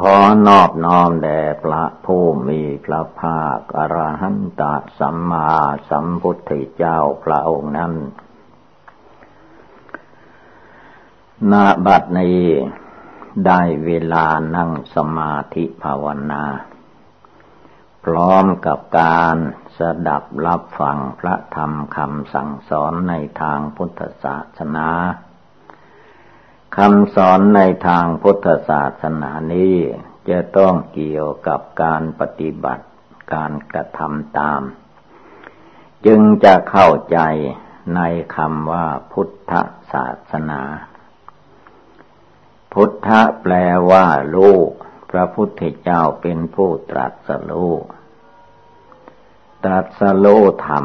ขอนอบน้อมแด่พระผู้มีพระภาคอรหันตสัมมาสัมพุทธเจ้าพระองค์นั้นนาบัดนี้ได้เวลานั่งสมาธิภาวนา พร้อมกับการสดับรับฟังพระธรรมคำสั่งสอนในทางพุทธศาสนา คำสอนในทางพุทธศาสนานี้ จะต้องเกี่ยวกับการปฏิบัติการกระทำตาม จึงจะเข้าใจในคำว่าพุทธศาสนา พุทธะแปลว่าลูกพระพุทธเจ้าเป็นผู้ตรัสรู้ตรัสรู้ธรรม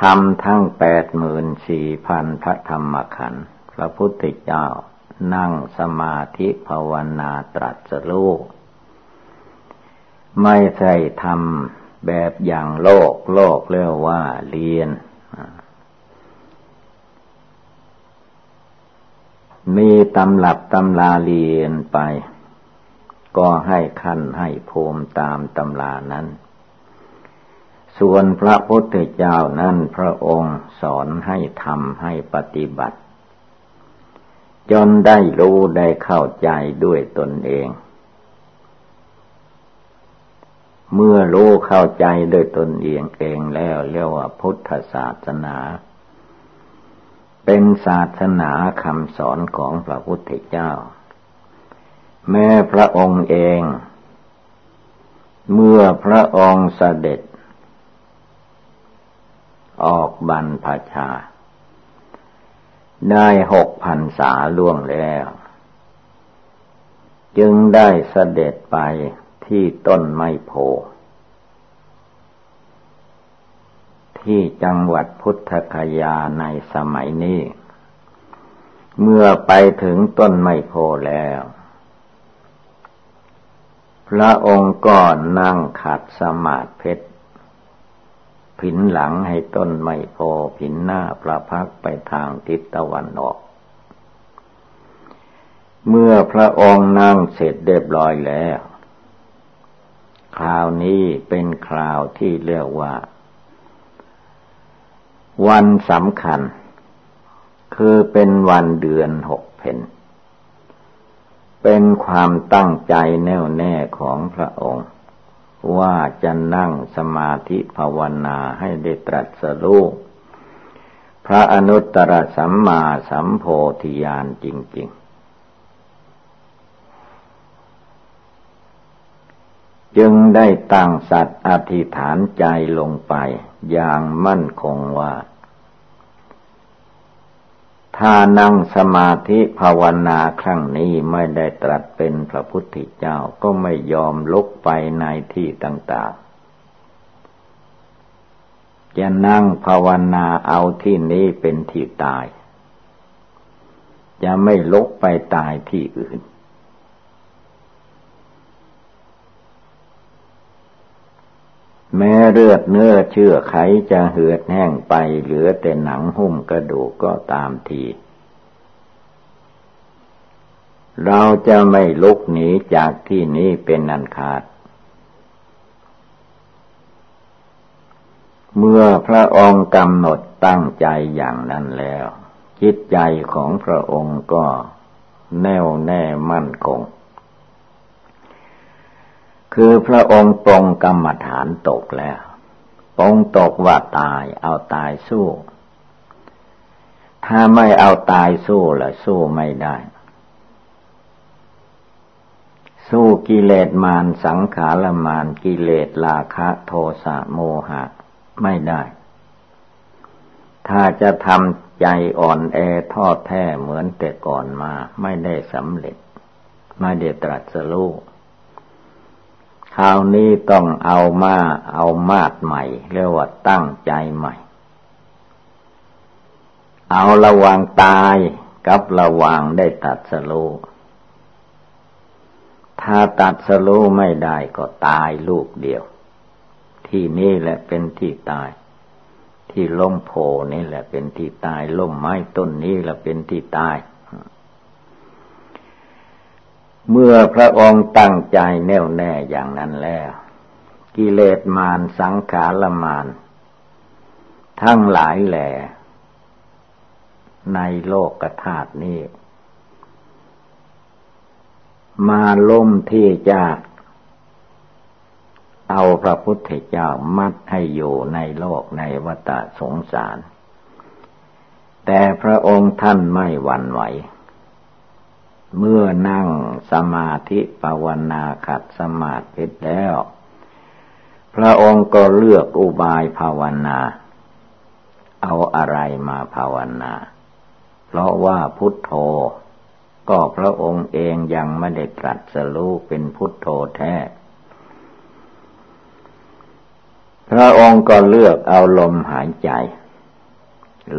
ธรรมทั้งแปดหมื่นสี่พันพระธรรมขันธ์ พระพุทธเจ้านั่งสมาธิภาวนาตรัสรู้ไม่ใช่ทำแบบอย่างโลก โลกเรียกว่าเรียน มีตำหลับตำลาเรียนไป ก็ให้ขั้นให้ภูมิตามตำลานั้น ส่วนพระพุทธเจ้านั้นพระองค์สอนให้ทำให้ปฏิบัติ จนได้รู้ได้เข้าใจด้วยตนเอง เมื่อรู้เข้าใจด้วยตนเองเองแล้วเรียกว่าพุทธศาสนา เป็นศาสนาคำสอนของพระพุทธเจ้า แม้พระองค์เอง เมื่อพระองค์เสด็จ ออกบรรพชา ได้หกพันษาล่วงแล้ว จึงได้เสด็จไปที่ต้นไม้โพ ที่จังหวัดพุทธคยาในสมัยนี้ เมื่อไปถึงต้นไม้โพแล้ว พระองค์ก็นั่งขัดสมาธิเพชร ผินหลังให้ต้นไม้โพผินหน้าประพักไปทางทิศตะวันออก เมื่อพระองค์นั่งเสร็จเรียบร้อยแล้ว คราวนี้เป็นคราวที่เรียกว่า วันสำคัญ คือเป็นวันเดือนหกเพนเป็นความตั้งใจแน่วแน่ของพระองค์ ว่าจะนั่งสมาธิภาวนาให้ได้ตรัสรู้พระอนุตตรสัมมาสัมโพธิญาณจริง ๆ จึงได้ตั้งสัตว์อธิษฐานใจลงไปอย่างมั่นคงว่า ถ้านั่งสมาธิภาวนาครั้งนี้ไม่ได้ตรัสเป็นพระพุทธเจ้าก็ไม่ยอมลุกไปในที่ต่างๆ จะนั่งภาวนาเอาที่นี้เป็นที่ตาย จะไม่ลุกไปตายที่อื่น แม้เลือดเนื้อเชื่อไขจะเหือดแห้งไปเหลือแต่หนังหุ้มกระดูกก็ตามที เราจะไม่ลุกหนีจากที่นี้เป็นอันขาด เมื่อพระองค์กำหนดตั้งใจอย่างนั้นแล้ว จิตใจของพระองค์ก็แน่วแน่มั่นคง คือพระองค์ปรงกรรมฐานตกแล้วปรงตกว่าตายเอาตายสู้ ถ้าไม่เอาตายสู้ละสู้ไม่ได้ สู้กิเลสมารสังขารมารกิเลสราคะโทสะโมหะไม่ได้ ถ้าจะทำใจอ่อนแอทอดแท้เหมือนแต่ก่อนมา ไม่ได้สำเร็จ ไม่ได้ตรัสรู้ คราวนี้ต้องเอามาเอามาดใหม่เรียกว่าตั้งใจใหม่ เอาระวังตายกับระวังได้ตัดสโลถ้าตัดสโลไม่ได้ก็ตายลูกเดียว ที่นี่แหละเป็นที่ตาย ที่ล้มโพนี่แหละเป็นที่ตายล้มไม้ต้นนี้แหละเป็นที่ตาย เมื่อพระองค์ตั้งใจแน่วแน่อย่างนั้นแล้ว กิเลสมารสังขารมารทั้งหลายแหล่ในโลกกธาตุนี้ มาล้มที่จะเอาพระพุทธเจ้ามัดให้อยู่ในโลกในวัฏสงสาร แต่พระองค์ท่านไม่หวั่นไหว เมื่อนั่งสมาธิภาวนาขัดสมาธิแล้ว พระองค์ก็เลือกอุบายภาวนา เอาอะไรมาภาวนา เพราะว่าพุทโธ ก็พระองค์เองยังไม่ได้ตรัสรู้เป็นพุทโธแท้พระองค์ก็เลือกเอาลมหายใจ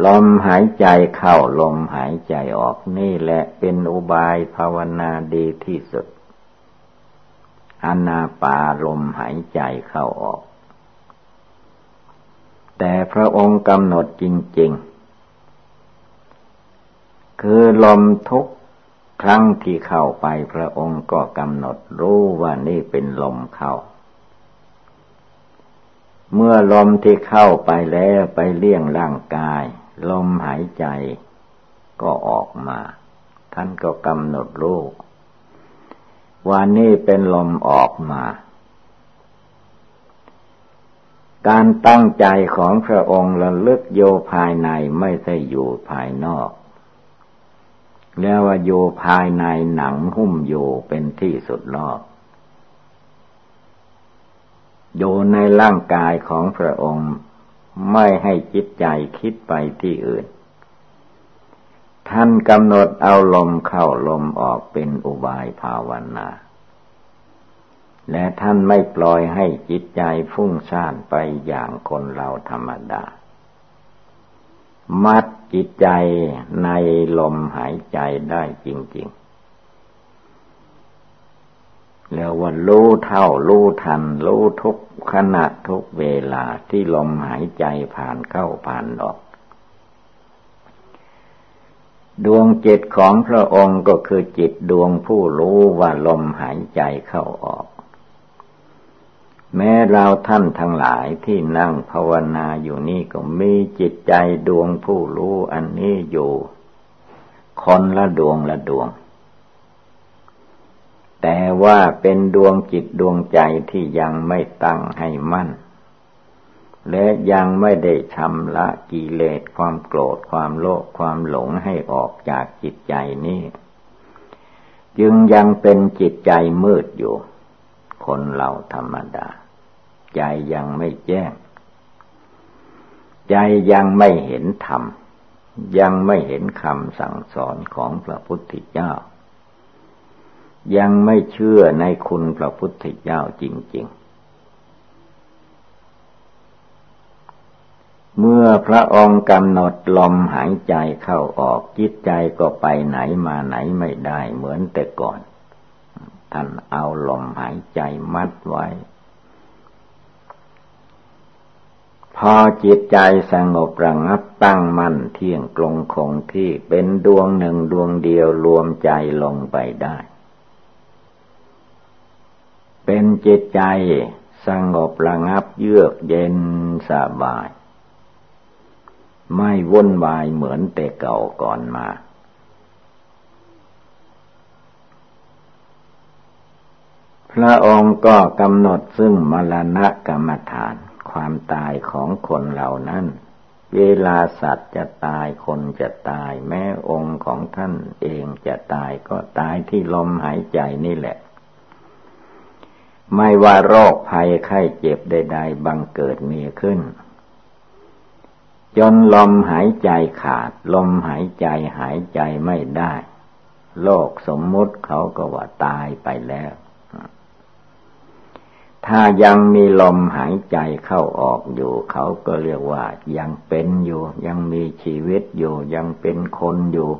ลมหายใจเข้าลมหายใจออกนี่แหละเป็นอุบายภาวนาดีที่สุดอนาปาลมหายใจเข้าออก แต่พระองค์กำหนดจริง ๆ คือลมทุกครั้งที่เข้าไปพระองค์ก็กำหนดรู้ว่านี่เป็นลมเข้า เมื่อลมที่เข้าไปแล้วไปเลี้ยงร่างกาย ลมหายใจก็ออกมา ท่านก็กำหนดรู้ว่านี่เป็นลมออกมา การตั้งใจของพระองค์ระลึกโยภายในไม่ใช่อยู่ภายนอก แล้วว่าโยภายในหนังหุ้มอยู่เป็นที่สุดรอบ อยู่ในร่างกายของพระองค์ไม่ให้จิตใจคิดไปที่อื่น ท่านกำหนดเอาลมเข้าลมออกเป็นอุบายภาวนา และท่านไม่ปล่อยให้จิตใจฟุ้งซ่านไปอย่างคนเราธรรมดา มัดจิตใจในลมหายใจได้จริง ๆ แล้วว่ารู้เท่ารู้ทันรู้ทุกขณะทุกเวลาที่ลมหายใจผ่านเข้าผ่านออก ดวงจิตของพระองค์ก็คือจิตดวงผู้รู้ว่าลมหายใจเข้าออก แม้เราท่านทั้งหลายที่นั่งภาวนาอยู่นี่ก็มีจิตใจดวงผู้รู้อันนี้อยู่ คนละดวงละดวง แต่ว่าเป็นดวงจิตดวงใจที่ยังไม่ตั้งให้มั่น และยังไม่ได้ชำระกิเลสความโกรธความโลภความหลงให้ออกจากจิตใจนี้ จึงยังเป็นจิตใจมืดอยู่ คนเราธรรมดา ใจยังไม่แจ้ง ใจยังไม่เห็นธรรม ยังไม่เห็นคำสั่งสอนของพระพุทธเจ้า ยังไม่เชื่อในคุณพระพุทธเจ้าจริง ๆ เมื่อพระองค์กำหนดลมหายใจเข้าออกจิตใจก็ไปไหนมาไหนไม่ได้เหมือนแต่ก่อน ท่านเอาลมหายใจมัดไว้ พอจิตใจสงบระงับตั้งมั่นเที่ยงกลงคงที่เป็นดวงหนึ่งดวงเดียวรวมใจลงไปได้ เป็นจิตใจสงบระงับเยือกเย็นสบาย ไม่วุ่นวายเหมือนแต่เก่าก่อนมา พระองค์ก็กำหนดซึ่งมรณะกรรมฐานความตายของคนเหล่านั้น เวลาสัตว์จะตายคนจะตายแม้องค์ของท่านเองจะตายก็ตายที่ลมหายใจนี่แหละ ไม่ว่าโรคภัยไข้เจ็บใดๆบังเกิดมีขึ้น จนลมหายใจขาด ลมหายใจหายใจไม่ได้ โลกสมมุติเขาก็ว่าตายไปแล้ว ถ้ายังมีลมหายใจเข้าออกอยู่ เขาก็เรียกว่ายังเป็นอยู่ ยังมีชีวิตอยู่ ยังเป็นคนอยู่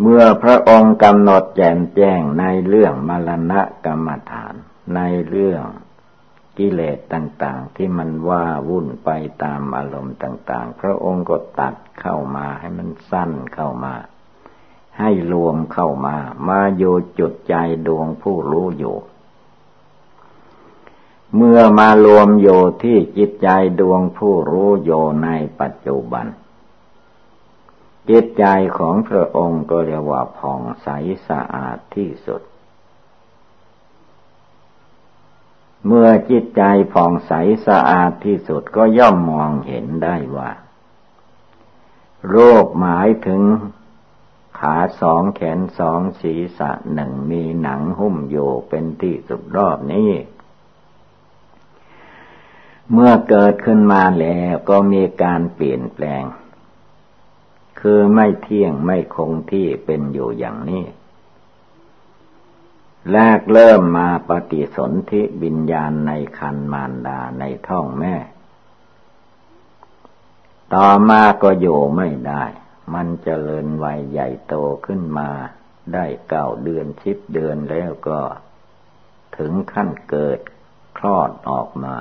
เมื่อพระองค์กำหนดแจ่มแจ้งในเรื่องมรณะกรรมฐาน ในเรื่องกิเลสต่างๆ ที่มันว่าวุ่นไปตามอารมณ์ต่าง ๆ พระองค์ก็ตัดเข้ามาให้มันสั้นเข้ามา ให้รวมเข้ามา มาโยจุดใจดวงผู้รู้อยู่เมื่อมารวมโยที่จิตใจดวงผู้รู้โยในปัจจุบัน จิตใจของพระองค์ก็เรียกว่าผ่องใสสะอาดที่สุด เมื่อจิตใจผ่องใสสะอาดที่สุดก็ย่อมมองเห็นได้ว่า โรคหมายถึงขาสองแขนสองศีรษะหนึ่งมีหนังหุ้มอยู่เป็นที่สุดรอบนี้ เมื่อเกิดขึ้นมาแล้วก็มีการเปลี่ยนแปลง คือไม่เที่ยงไม่คงที่เป็นอยู่อย่างนี้ แรกเริ่มมาปฏิสนธิบิญญาณในคันมารดาในท้องแม่ ต่อมาก็อยู่ไม่ได้ มันจเจริญวัยใหญ่โตขึ้นมา ได้เก้าเดือนสิบเดือนแล้วก็ ถึงขั้นเกิดคลอดออกมา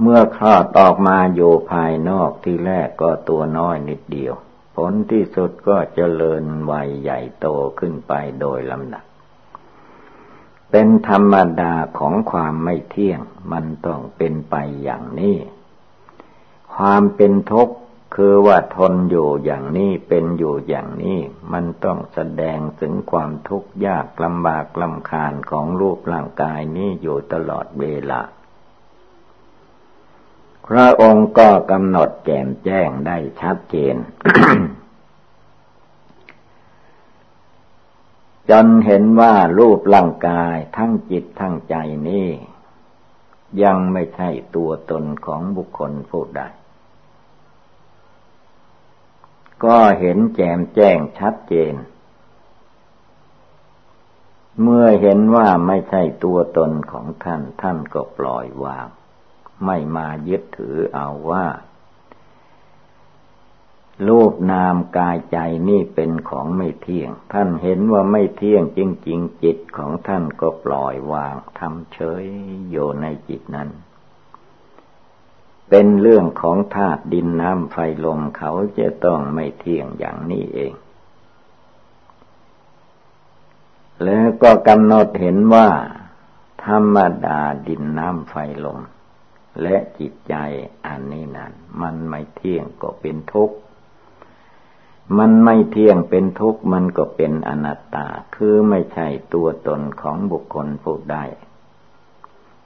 เมื่อคลอดออกมาอยู่ภายนอกที่แรกก็ตัวน้อยนิดเดียว ผลที่สุดก็เจริญวัยใหญ่โตขึ้นไปโดยลำดับ เป็นธรรมดาของความไม่เที่ยง มันต้องเป็นไปอย่างนี้ ความเป็นทุกข์คือว่าทนอยู่อย่างนี้เป็นอยู่อย่างนี้ มันต้องแสดงถึงความทุกข์ยากลำบากลำคาญของรูปร่างกายนี้อยู่ตลอดเวลา พระองค์ก็กำหนดแจ่มแจ้งได้ชัดเจน จนเห็นว่ารูปร่างกายทั้งจิตทั้งใจนี้ ยังไม่ใช่ตัวตนของบุคคลผู้ใดก็เห็นแจ่มแจ้งชัดเจน เมื่อเห็นว่าไม่ใช่ตัวตนของท่าน ท่านก็ปล่อยวาง ไม่มายึดถือเอาว่ารูปนามกายใจนี่เป็นของไม่เที่ยง ท่านเห็นว่าไม่เที่ยงจริง ๆ จิตของท่านก็ปล่อยวางทำเฉยอยู่ในจิตนั้น เป็นเรื่องของธาตุดินน้ำไฟลมเขาจะต้องไม่เที่ยงอย่างนี้เอง แล้วก็กำหนดเห็นว่า ธรรมดาดินน้ำไฟลม และจิตใจอันนี้นั้นมันไม่เที่ยงก็เป็นทุกข์ มันไม่เที่ยงเป็นทุกข์มันก็เป็นอนัตตา คือไม่ใช่ตัวตนของบุคคลผู้ใด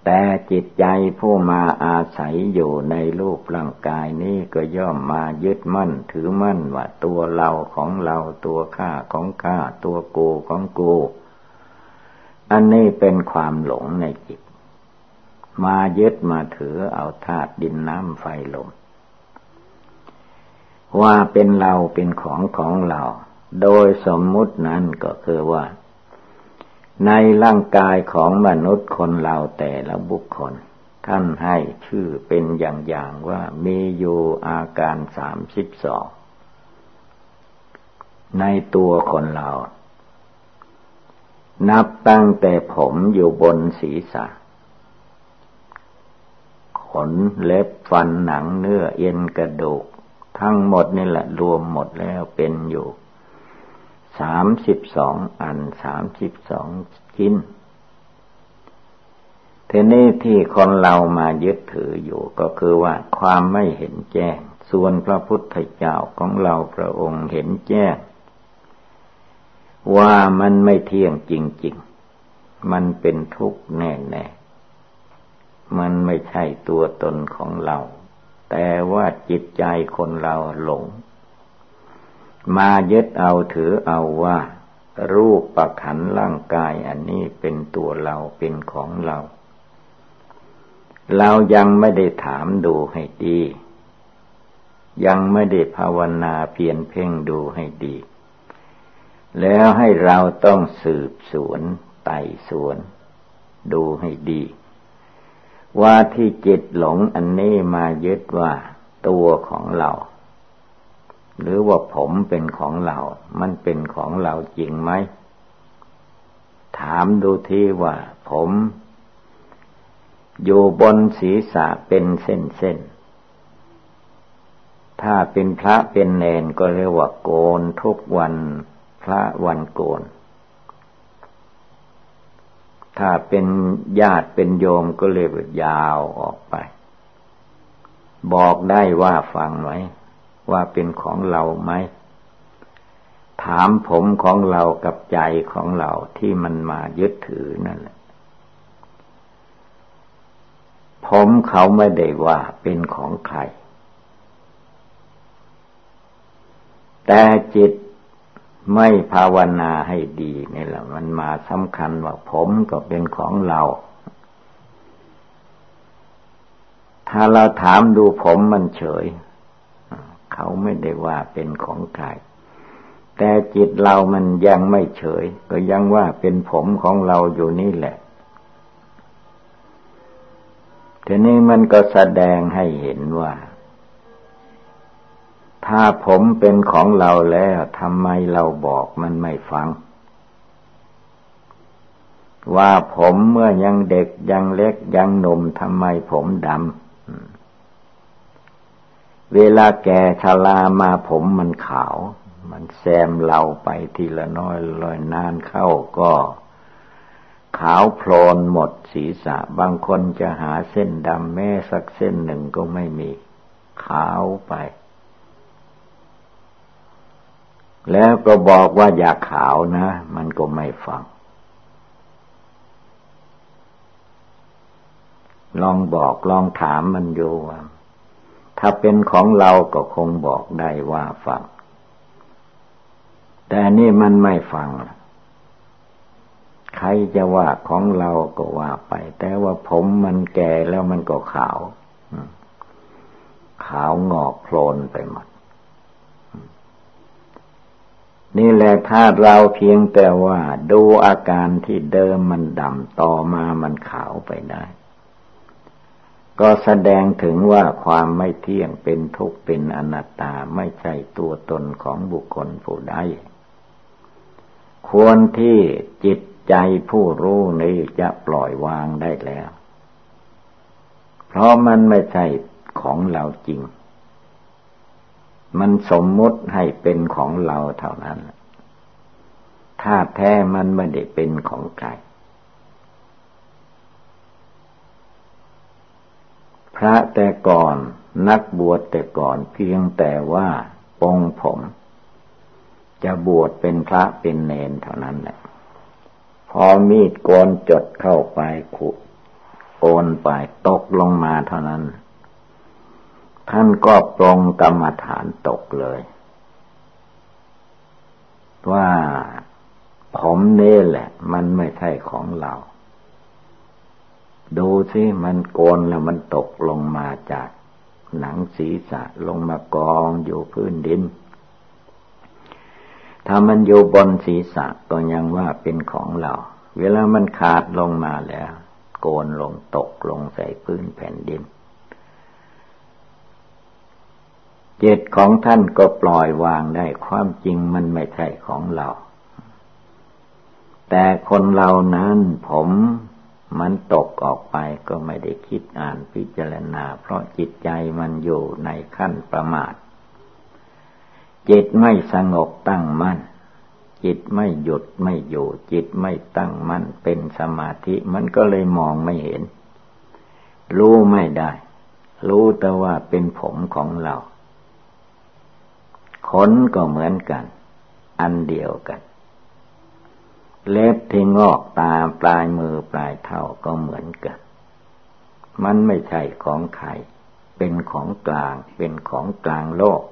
แต่จิตใจผู้มาอาศัยอยู่ในรูปร่างกายนี้ก็ย่อมมายึดมั่นถือมั่นว่าตัวเราของเราตัวข้าของข้าตัวกูของกู อันนี้เป็นความหลงในจิต มายึดมาถือเอาธาตุดินน้ำไฟลม ว่าเป็นเราเป็นของของเรา โดยสมมุตินั้นก็คือว่า ในร่างกายของมนุษย์คนเราแต่ละบุคคล ท่านให้ชื่อเป็นอย่างๆว่ามีอยู่อาการสามสิบสองในตัวคนเรา นับตั้งแต่ผมอยู่บนศีรษะ ขนเล็บฟันหนังเนื้อเอ็นกระดูก ทั้งหมดนี่แหละรวมหมดแล้วเป็นอยู่สามสิบสองอันสามสิบสองชิ้นเทนี้ที่คนเรามายึดถืออยู่ก็คือว่าความไม่เห็นแจ้ง ส่วนพระพุทธเจ้าของเราพระองค์เห็นแจ้ง ว่ามันไม่เที่ยงจริง ๆ มันเป็นทุกข์แน่ๆ มันไม่ใช่ตัวตนของเรา แต่ว่าจิตใจคนเราหลง มายึดเอาถือเอาว่า รูปประขันร่างกายอันนี้เป็นตัวเราเป็นของเรา เรายังไม่ได้ถามดูให้ดี ยังไม่ได้ภาวนาเพียรเพ่งดูให้ดี แล้วให้เราต้องสืบสวนไต่สวน ดูให้ดี ว่าที่จิตหลงอันนี้มายึดว่าตัวของเรา หรือว่าผมเป็นของเรา มันเป็นของเราจริงไหม ถามดูที่ว่า ผม อยู่บนศีรษะเป็นเส้นเส้นถ้าเป็นพระเป็นเนนก็เรียกว่าโกนทุกวันพระวันโกน ถ้าเป็นญาติเป็นโยมก็เรียกว่ายาวออกไป บอกได้ว่าฟังไหม ว่าเป็นของเราไหม ถามผมของเรากับใจของเราที่มันมายึดถือนั่นแหละ ผมเขาไม่ได้ว่าเป็นของใคร แต่จิต ไม่ภาวนาให้ดีนี่แหละ มันมาสำคัญว่าผมก็เป็นของเรา ถ้าเราถามดูผมมันเฉย เขาไม่ได้ว่าเป็นของใครแต่จิตเรามันยังไม่เฉย ก็ยังว่าเป็นผมของเราอยู่นี่แหละทีนี้มันก็แสดงให้เห็นว่า ถ้าผมเป็นของเราแล้วทำไมเราบอกมันไม่ฟัง ว่าผมเมื่อยังเด็กยังเล็กยังหนุ่มทำไมผมดำเวลาแก่ชรามาผมมันขาว มันแซมเราไปทีละน้อยลอยนานเข้าก็ขาวโพลนหมดศีรษะ บางคนจะหาเส้นดำแม้สักเส้นหนึ่งก็ไม่มี ขาวไป แล้วก็บอกว่าอย่าขาวนะ มันก็ไม่ฟัง ลองบอกลองถามมันอยู่ว่า ถ้าเป็นของเราก็คงบอกได้ว่าฟัง แต่นี่มันไม่ฟังใครจะว่าของเราก็ว่าไป แต่ว่าผมมันแก่แล้วมันก็ขาว ขาวงอกโพลนไปหมด นี่แหละถ้าเราเพียงแต่ว่า ดูอาการที่เดิมมันดำต่อมามันขาวไปได้ ก็แสดงถึงว่าความไม่เที่ยงเป็นทุกข์เป็นอนัตตาไม่ใช่ตัวตนของบุคคลผู้ใดควรที่จิตใจผู้รู้นี้จะปล่อยวางได้แล้ว เพราะมันไม่ใช่ของเราจริง มันสมมุติให้เป็นของเราเท่านั้นถ้าแท้มันไม่ได้เป็นของใครพระแต่ก่อนนักบวชแต่ก่อนเพียงแต่ว่าปองผม จะบวชเป็นพระเป็นเนนเท่านั้นแหละ พอมีดโกนจดเข้าไปขุโกนไปตกลงมาเท่านั้น ท่านก็ปรงกรรมฐานตกเลย ว่าผมเนี่แหละ มันไม่ใช่ของเรา ดูสิมันโกนแล้วมันตกลงมาจากหนังศีรษะลงมากองอยู่พื้นดิน ถ้ามันอยู่บนศีรษะก็ยังว่าเป็นของเรา เวลามันขาดลงมาแล้ว โกนลงตกลงใส่พื้นแผ่นดิน จิตของท่านก็ปล่อยวางได้ความจริงมันไม่ใช่ของเรา แต่คนเรานั้นผมมันตกออกไปก็ไม่ได้คิดอ่านพิจารณา เพราะจิตใจมันอยู่ในขั้นประมาท จิตไม่สงบตั้งมั่น จิตไม่หยุดไม่อยู่ จิตไม่ตั้งมั่นเป็นสมาธิมันก็เลยมองไม่เห็น รู้ไม่ได้ รู้แต่ว่าเป็นผมของเรา ขนก็เหมือนกัน อันเดียวกัน เล็บที่งอกตาปลายมือปลายเท้าก็เหมือนกัน มันไม่ใช่ของใครเป็นของกลาง เป็นของกลางโลก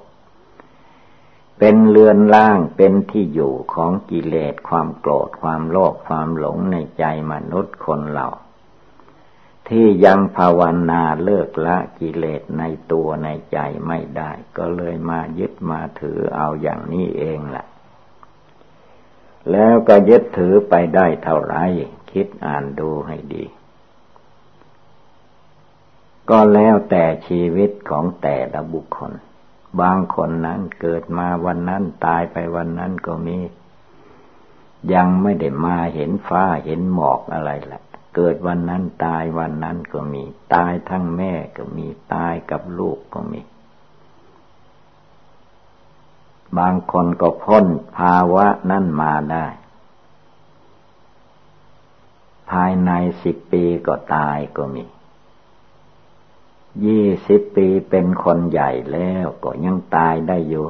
เป็นเรือนล่าง เป็นที่อยู่ของกิเลส ความโกรธ ความโลภ ความหลงในใจมนุษย์คนเรา ที่ยังภาวนาเลิกละกิเลสในตัวในใจไม่ได้ ก็เลยมายึดมาถือเอาอย่างนี้เองแหละแล้วก็ยึดถือไปได้เท่าไร คิดอ่านดูให้ดี ก็แล้วแต่ชีวิตของแต่ละบุคคล บางคนนั้นเกิดมาวันนั้นตายไปวันนั้นก็มี ยังไม่ได้มาเห็นฟ้าเห็นหมอกอะไรละ เกิดวันนั้นตายวันนั้นก็มี ตายทั้งแม่ก็มีตายกับลูกก็มี บางคนก็พ้นภาวะนั่นมาได้ ภายในสิบปีก็ตายก็มี ยี่สิบปีเป็นคนใหญ่แล้วก็ยังตายได้อยู่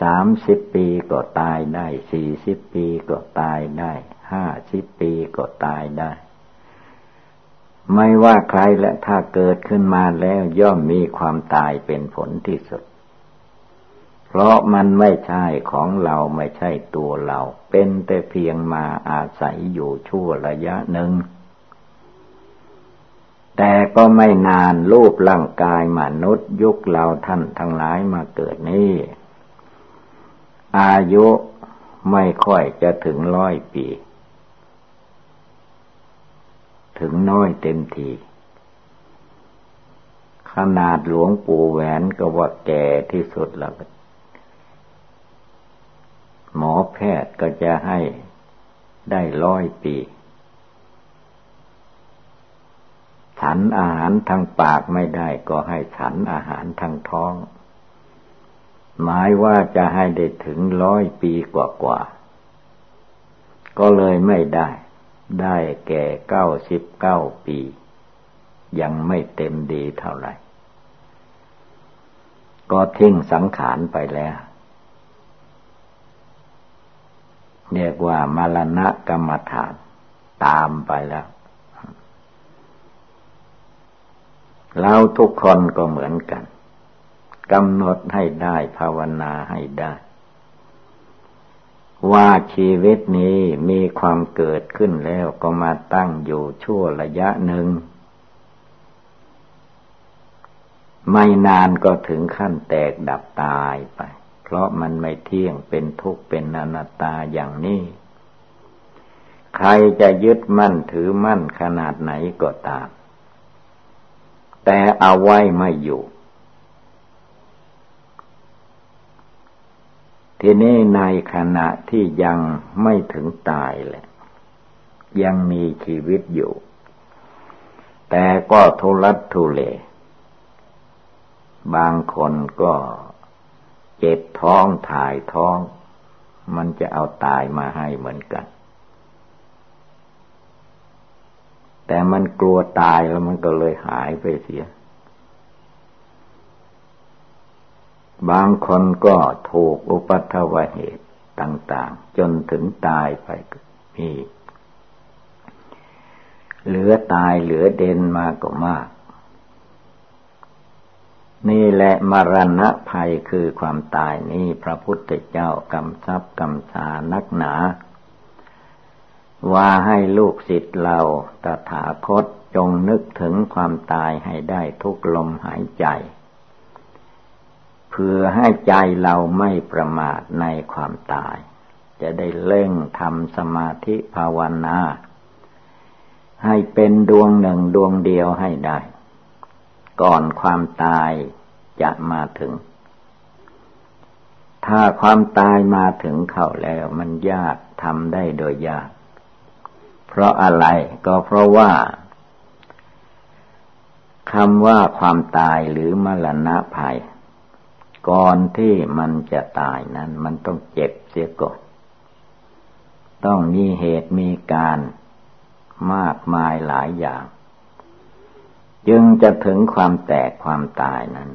สามสิบปีก็ตายได้ สี่สิบปีก็ตายได้ ห้าสิบปีก็ตายได้ ไม่ว่าใครและถ้าเกิดขึ้นมาแล้วย่อมมีความตายเป็นผลที่สุด เพราะมันไม่ใช่ของเราไม่ใช่ตัวเรา เป็นแต่เพียงมาอาศัยอยู่ชั่วระยะหนึ่งแต่ก็ไม่นานรูปร่างกายมนุษย์ยุคเราท่านทั้งหลายมาเกิดนี้ อายุไม่ค่อยจะถึงร้อยปี ถึงน้อยเต็มทีขนาดหลวงปู่แหวนก็ว่าแก่ที่สุดแล้วหมอแพทย์ก็จะให้ได้ร้อยปีฉันอาหารทางปากไม่ได้ก็ให้ฉันอาหารทางท้อง หมายว่าจะให้ได้ถึงร้อยปีกว่าๆก็เลยไม่ได้ ได้แก่เก้าสิบเก้าปี ยังไม่เต็มดีเท่าไหร่ ก็ทิ้งสังขารไปแล้วเรียกว่ามรณะกรรมฐานตามไปแล้วเราทุกคนก็เหมือนกันกำหนดให้ได้ภาวนาให้ได้ ว่าชีวิตนี้มีความเกิดขึ้นแล้วก็มาตั้งอยู่ชั่วระยะหนึ่ง ไม่นานก็ถึงขั้นแตกดับตายไป เพราะมันไม่เที่ยงเป็นทุกข์เป็นอนัตตาอย่างนี้ ใครจะยึดมั่นถือมั่นขนาดไหนก็ตาม แต่เอาไว้ไม่อยู่ ทีนี้ในขณะที่ยังไม่ถึงตายแหละ ยังมีชีวิตอยู่ แต่ก็ทุลักทุเล บางคนก็เจ็บท้องถ่ายท้อง มันจะเอาตายมาให้เหมือนกัน แต่มันกลัวตายแล้วมันก็เลยหายไปเสีย บางคนก็ถูกอุปัตวเหตุต่าง ๆ จนถึงตายไปมี เหลือตายเหลือเด่นมาก็มาก นี่แหละมรณะภัยคือความตายนี่พระพุทธเจ้ากำซับกำชานักหนา ว่าให้ลูกศิษย์เราตถาคตจงนึกถึงความตายให้ได้ทุกลมหายใจ พื่อให้ใจเราไม่ประมาทในความตาย จะได้เล่งทำสมาธิภาวนา ให้เป็นดวงหนึ่งดวงเดียวให้ได้ ก่อนความตายจะมาถึง ถ้าความตายมาถึงเข้าแล้วมันยากทำได้โดยยาก เพราะอะไรก็เพราะว่าคำว่าความตายหรือมรณะภัย ก่อนที่มันจะตายนั้น มันต้องเจ็บเสียก่อน ต้องมีเหตุมีการมากมายหลายอย่าง จึงจะถึงความแตกความตายนั้น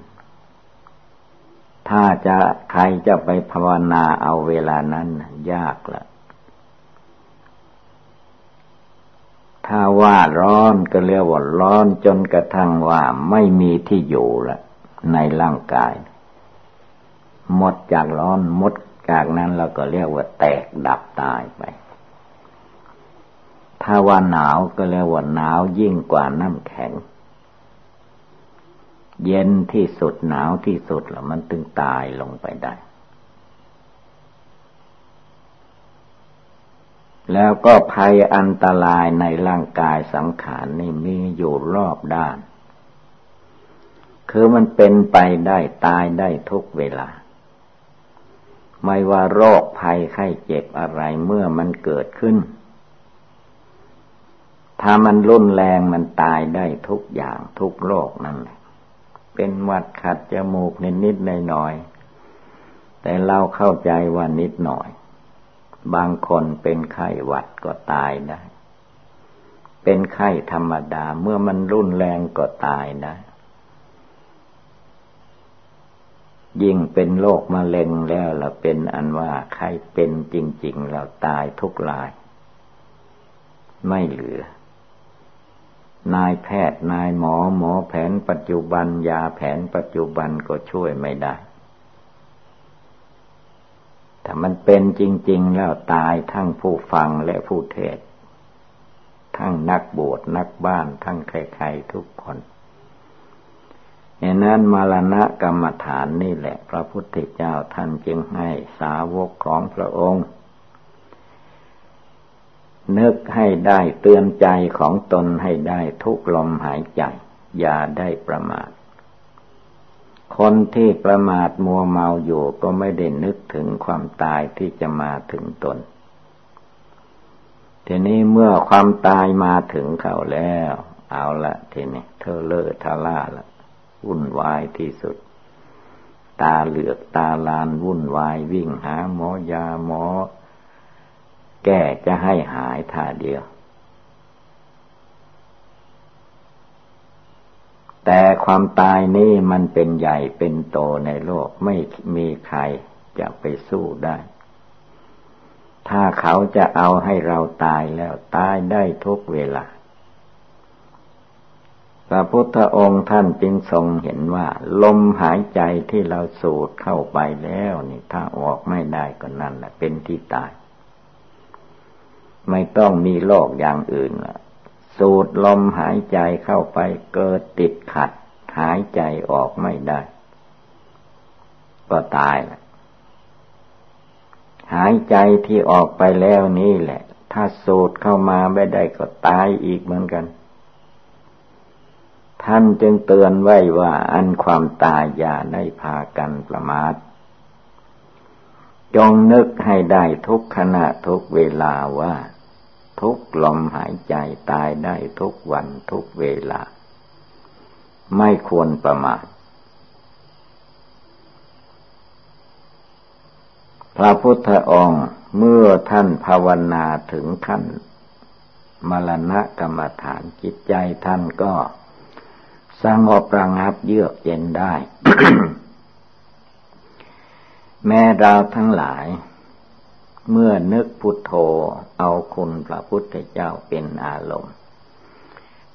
ถ้าจะใครจะไปภาวนาเอาเวลานั้นยากละถ้าว่าร้อนก็เรียกว่าร้อนจนกระทั่งว่าไม่มีที่อยู่ละในร่างกาย หมดจากร้อนหมดจากนั้นเราก็เรียกว่าแตกดับตายไป ถ้าว่าหนาวก็เรียกว่าหนาวยิ่งกว่าน้ำแข็ง เย็นที่สุดหนาวที่สุดแล้วมันตึงตายลงไปได้ แล้วก็ภัยอันตรายในร่างกายสังขารนี่มีอยู่รอบด้าน คือมันเป็นไปได้ตายได้ทุกเวลา ไม่ว่าโรคภัยไข้เจ็บอะไรเมื่อมันเกิดขึ้น ถ้ามันรุนแรงมันตายได้ทุกอย่างทุกโรคนั่นแหละ เป็นวัดขัดจมูกนิดนิดหน่อยหน่อย แต่เราเข้าใจว่านิดหน่อย บางคนเป็นไข้หวัดก็ตายได้ เป็นไข้ธรรมดาเมื่อมันรุนแรงก็ตายได้ ยิ่งเป็นโรคมะเร็งแล้วเราเป็นอันว่าใครเป็นจริง ๆ เราตายทุกราย ไม่เหลือ นายแพทย์นายหมอหมอแผนปัจจุบันยาแผนปัจจุบันก็ช่วยไม่ได้ถ้ามันเป็นจริง ๆ แล้วตายทั้งผู้ฟังและผู้เทศ ทั้งนักบวชนักบ้านทั้งใครๆทุกคน อย่างนั้นมรณะกรรมฐานนี่แหละ พระพุทธเจ้าท่านจึงให้สาวกของพระองค์ นึกให้ได้เตือนใจของตนให้ได้ทุกลมหายใจ อย่าได้ประมาท คนที่ประมาทมัวเมาอยู่ก็ไม่ได้นึกถึงความตายที่จะมาถึงตน ทีนี้เมื่อความตายมาถึงเขาแล้ว เอาละทีนี้เธอเลิศทาล่าละ วุ่นวายที่สุด ตาเหลือกตาลานวุ่นวายวิ่งหาหมอยาหมอ แก้จะให้หายท่าเดียว แต่ความตายนี่มันเป็นใหญ่เป็นโตในโลกไม่มีใครจะไปสู้ได้ถ้าเขาจะเอาให้เราตายแล้วตายได้ทุกเวลา พระพุทธองค์ท่านจึงทรงเห็นว่า ลมหายใจที่เราสูดเข้าไปแล้วนี่ถ้าออกไม่ได้ก็นั่นแหละเป็นที่ตาย ไม่ต้องมีโรคอย่างอื่นละสูดลมหายใจเข้าไปเกิดติดขัด หายใจออกไม่ได้ ก็ตายละหายใจที่ออกไปแล้วนี่แหละ ถ้าสูดเข้ามาไม่ได้ก็ตายอีกเหมือนกัน ท่านจึงเตือนไว้ว่าอันความตายอย่าได้พากันประมาท จงนึกให้ได้ทุกขณะทุกเวลาว่า ทุกลมหายใจตายได้ทุกวันทุกเวลา ไม่ควรประมาทพระพุทธองค์เมื่อท่านภาวนาถึงท่านมรณะกรรมฐานจิตใจท่านก็ สงบระงับเยือกเย็นได้ แม้เราทั้งหลาย เมื่อนึกพุทโธเอาคุณพระพุทธเจ้าเป็นอารมณ์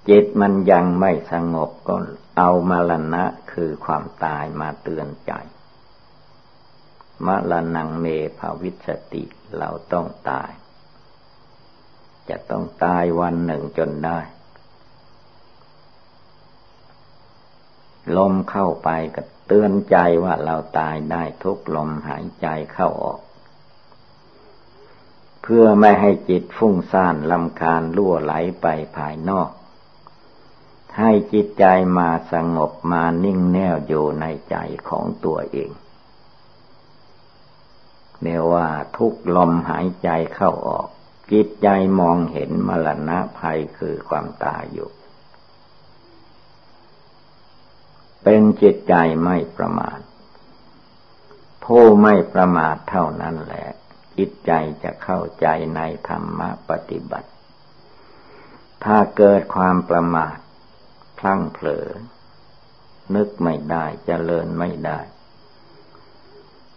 จิตมันยังไม่สงบก็เอามาลณะคือความตายมาเตือนใจมรณงเมภาวิสติ เราต้องตาย จะต้องตายวันหนึ่งจนได้ ลมเข้าไปก็เตือนใจว่าเราตายได้ทุกลมหายใจเข้าออก เพื่อไม่ให้จิตฟุ้งซ่านลำคาญล่วไหลไปภายนอก ให้จิตใจมาสงบมานิ่งแน่วอยู่ในใจของตัวเองเรียกว่าทุกลมหายใจเข้าออก จิตใจมองเห็นมรณะภัยคือความตายอยู่ เป็นจิตใจไม่ประมาท ผู้ไม่ประมาทเท่านั้นแหละ จิตใจจะเข้าใจในธรรมปฏิบัติ ถ้าเกิดความประมาท พลั้งเผลอ นึกไม่ได้จเจริญไม่ได้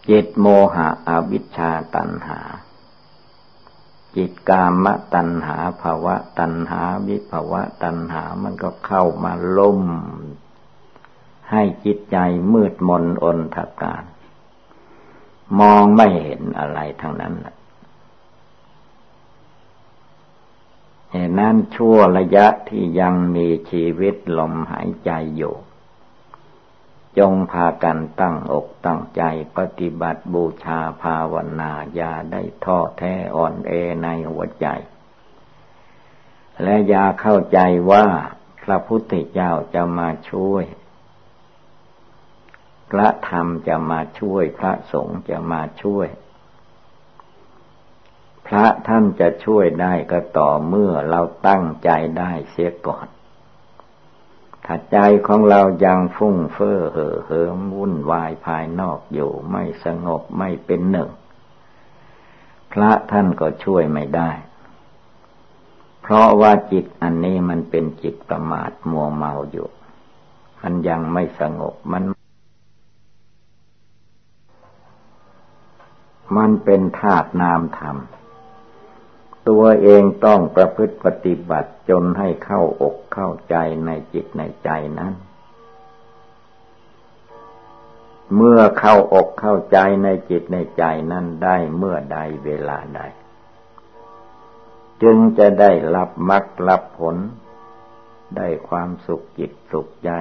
จิตโมหะอวิชชาตัณหา จิตกามตัณหาภาวะตัณหาวิภาวะตัณหามันก็เข้ามาล่ม ให้จิตใจมืดมนอนทับการ มองไม่เห็นอะไรทั้งนั้นแหละเหตุนั้นชั่วระยะที่ยังมีชีวิตลมหายใจอยู่ จงพากันตั้งอกตั้งใจปฏิบัติบูชาภาวนาอย่าได้ท้อแท้อ่อนเอในหัวใจ และอย่าเข้าใจว่าพระพุทธเจ้าจะมาช่วย พระธรรมจะมาช่วย พระสงฆ์จะมาช่วย พระท่านจะช่วยได้ก็ต่อเมื่อเราตั้งใจได้เสียก่อนถ้าใจของเรายังฟุ้งเฟ้อเห่อเหิมวุ่นวายภายนอกอยู่ไม่สงบไม่เป็นหนึ่ง พระท่านก็ช่วยไม่ได้ เพราะว่าจิตอันนี้มันเป็นจิตประมาทมัวเมาอยู่ มันยังไม่สงบมัน มันเป็นธาตุนามธรรม ตัวเองต้องประพฤติปฏิบัติจนให้เข้าอกเข้าใจในจิตในใจนั้น เมื่อเข้าอกเข้าใจในจิตในใจนั้นได้เมื่อใดเวลาใด จึงจะได้รับมรรครับผล ได้ความสุขจิตสุขใจ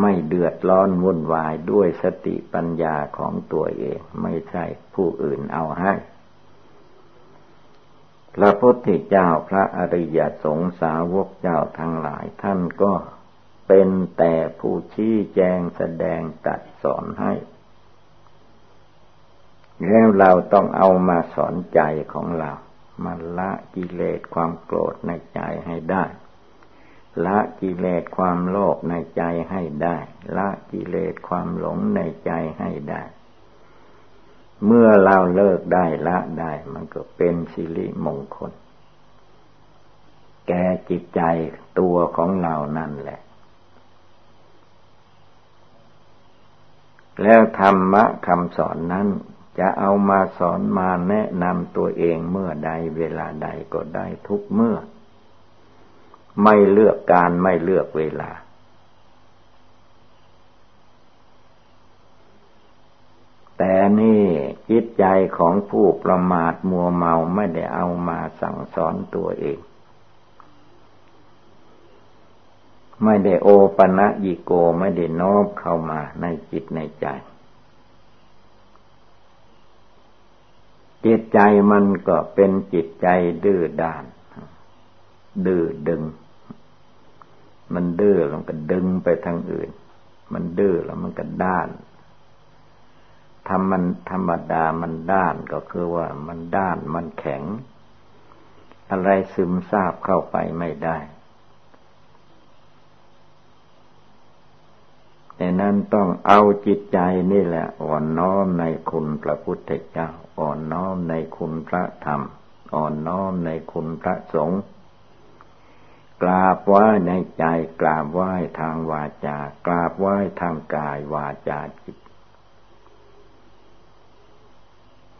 ไม่เดือดร้อนวุ่นวายด้วยสติปัญญาของตัวเอง ไม่ใช่ผู้อื่นเอาให้พระพุทธเจ้าพระอริยสงสาวกเจ้าทั้งหลายท่านก็เป็นแต่ผู้ชี้แจงแสดงตัดสอนให้ แล้วเราต้องเอามาสอนใจของเรามาละกิเลสความโกรธในใจให้ได้ ละกิเลสความโลภในใจให้ได้ ละกิเลสความหลงในใจให้ได้ เมื่อเราเลิกได้ละได้มันก็เป็นสิริมงคล แก่จิตใจตัวของเรานั่นแหละ แล้วธรรมะคำสอนนั้นจะเอามาสอนมาแนะนำตัวเองเมื่อใดเวลาใดก็ได้ทุกเมื่อ ไม่เลือกการไม่เลือกเวลา แต่นี่จิตใจของผู้ประมาทมัวเมาไม่ได้เอามาสั่งสอนตัวเอง ไม่ได้โอปะนะยิโกไม่ได้นอมเข้ามาในจิตในใจจิตใจมันก็เป็นจิตใจดื้อด้าน ดื้อดึง มันดื้อแล้วมันก็ดึงไปทางอื่น มันดื้อแล้วมันก็ด้านทำมันธรรมดามันด้านก็คือว่ามันด้านมันแข็ง อะไรซึมซาบเข้าไปไม่ได้แต่นั้นต้องเอาจิตใจนี่แหละอ่อนน้อมในคุณพระพุทธเจ้า อ่อนน้อมในคุณพระธรรม อ่อนน้อมในคุณพระสงฆ์ กราบไหว้ในใจ กราบไหว้ทางวาจา กราบไหว้ทางกายวาจาจิต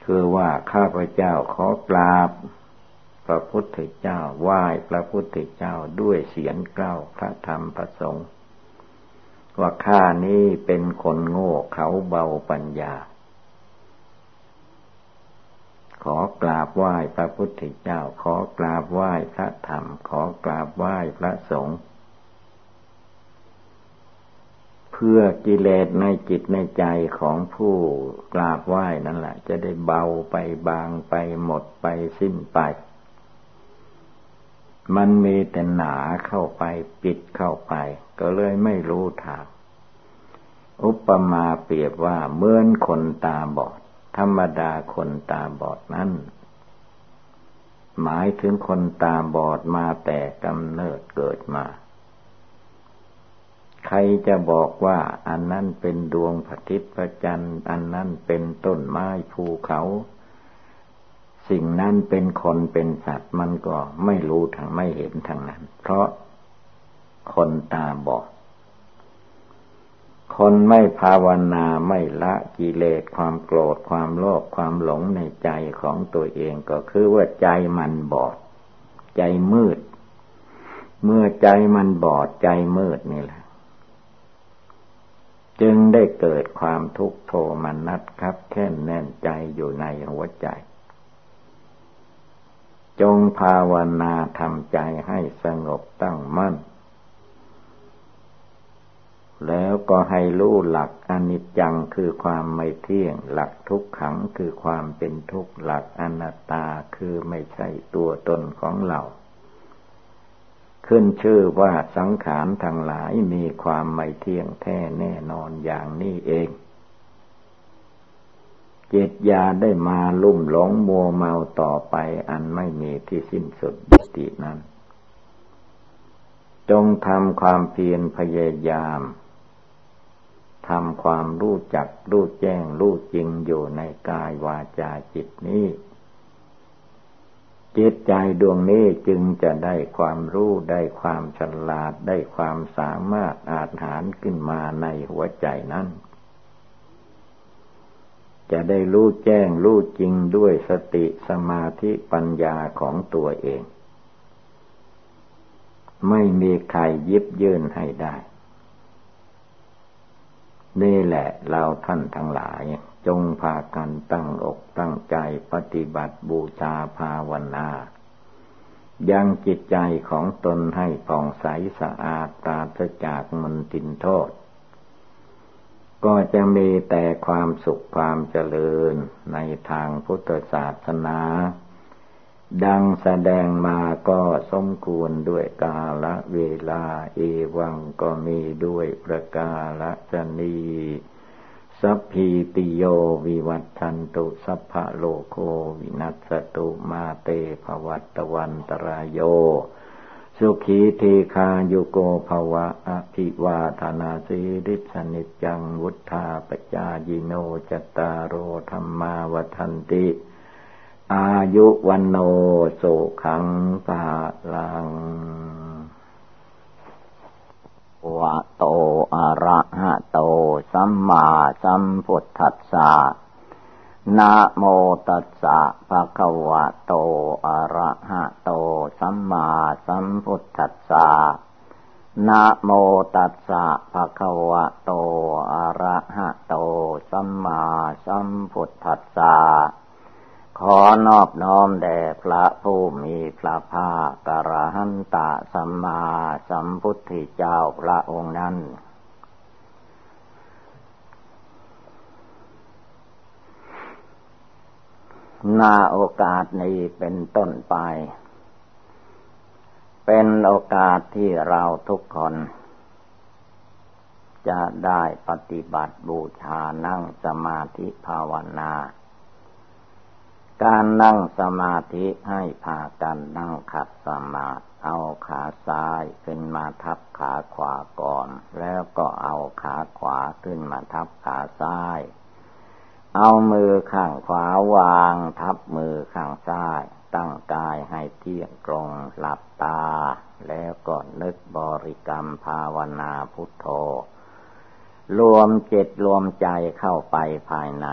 คือว่าข้าพเจ้าขอกราบ พระพุทธเจ้าไหว้พระพุทธเจ้าด้วยเสียงเกล้าพระธรรมพระสงฆ์ว่าข้านี้เป็นคนโง่เขาเบาปัญญา ขอกราบไหว้พระพุทธเจ้า ขอกราบไหว้พระธรรม ขอกราบไหว้พระสงฆ์เพื่อกิเลสในจิตในใจของผู้กราบไหว้นั่นแหละ จะได้เบาไปบางไปหมดไปสิ้นไป มันมีแต่หนาเข้าไปปิดเข้าไป ก็เลยไม่รู้ทาง อุปมาเปรียบว่าเหมือนคนตาบอด ธรรมดาคนตาบอดนั้น หมายถึงคนตาบอดมาแต่กำเนิดเกิดมา ใครจะบอกว่าอันนั้นเป็นดวงพระทิตย์พระจันทร์ อันนั้นเป็นต้นไม้ภูเขา สิ่งนั้นเป็นคนเป็นสัตว์มันก็ไม่รู้ทางไม่เห็นทางนั้น เพราะคนตาบอด คนไม่ภาวนาไม่ละกิเลสความโกรธความโลภความหลงในใจของตัวเองก็คือว่าใจมันบอด ใจมืด เมื่อใจมันบอดใจมืดนี่แหละ จึงได้เกิดความทุกข์โทมนัสครับแค่นแน่นใจอยู่ในหัวใจจงภาวนาทำใจให้สงบตั้งมั่น แล้วก็ให้รู้หลักอนิจจังคือความไม่เที่ยง หลักทุกขังคือความเป็นทุกข์หลักอนัตตาคือไม่ใช่ตัวตนของเรา ขึ้นชื่อว่าสังขารทั้งหลายมีความไม่เที่ยงแท้แน่นอนอย่างนี้เองเจตยาได้มาลุ่มหลงมัวเมาต่อไปอันไม่มีที่สิ้นสุดยุตินั้น จงทำความเพียรพยายาม ทำความรู้จักรู้แจ้งรู้จริงอยู่ในกายวาจาจิตนี้ จิตใจดวงนี้จึงจะได้ความรู้ได้ความฉลาดได้ความสามารถอาจหารขึ้นมาในหัวใจนั้น จะได้รู้แจ้งรู้จริงด้วยสติสมาธิปัญญาของตัวเอง ไม่มีใครยิบยื่นให้ได้ นี่แหละเราท่านทั้งหลาย จงพากันตั้งอกตั้งใจปฏิบัติบูชาภาวนายังจิตใจของตนให้ผ่องใสสะอาดปราศจากมนตินโทษ ก็จะมีแต่ความสุขความเจริญในทางพุทธศาสนา ดังแสดงมาก็สมควรด้วยกาละเวลา เอวังก็มีด้วยประกาละชนีสัพพีติโยวิวัตชันตุสัพพะโลโควินัสตุมาเตภวัตวันตรายโย สุขีเทคาโยโกภวะอภิวาธนาสีริสนิจังวุธาปจายิโนจตารโอธรรมาวทันติ อายุวันโนสุขังปาลังวะโตอะระหะโต สัมมาสัมพุทธัสสะนะโมตัสสะภะคะวะโตอะระหะโต สัมมาสัมพุทธัสสะนะโมตัสสะภะคะวะโตอะระหะโต สัมมาสัมพุทธัสสะ ขอนอบน้อมแด่พระผู้มีพระภาคกระหันตะสัมมาสัมพุทธเจ้าพระองค์นั้น นาโอกาสนี้เป็นต้นไป เป็นโอกาสที่เราทุกคน จะได้ปฏิบัติบูชานั่งสมาธิภาวนา การนั่งสมาธิให้พากันนั่งขัดสมาธิเอาขาซ้ายขึ้นมาทับขาขวาก่อน แล้วก็เอาขาขวาขึ้นมาทับขาซ้าย เอามือข้างขวาวางทับมือข้างซ้าย ตั้งกายให้เที่ยงตรงหลับตา แล้วก็นึกบริกรรมภาวนาพุทโธรวมจิตรวมใจเข้าไปภายใน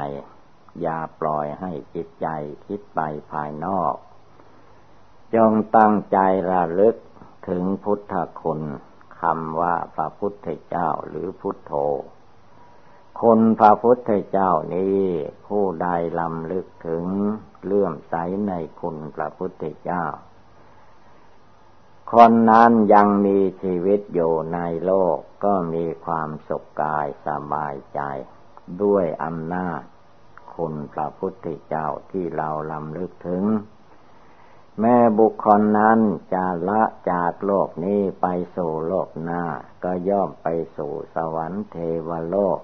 อย่าปล่อยให้จิตใจคิดไปภายนอก จงตั้งใจระลึกถึงพุทธคุณคำว่าพระพุทธเจ้าหรือพุทโธคนพระพุทธเจ้านี้ผู้ใดลำลึกถึงเลื่อมใสในคุณพระพุทธเจ้า คนนั้นยังมีชีวิตอยู่ในโลกก็มีความสุขกายสบายใจ ด้วยอำนาจ คุณพระพุทธเจ้าที่เราลำลึกถึง แม่บุคคลนั้นจะละจากโลกนี้ไปสู่โลกหน้า ก็ย่อมไปสู่สวรรค์เทวโลก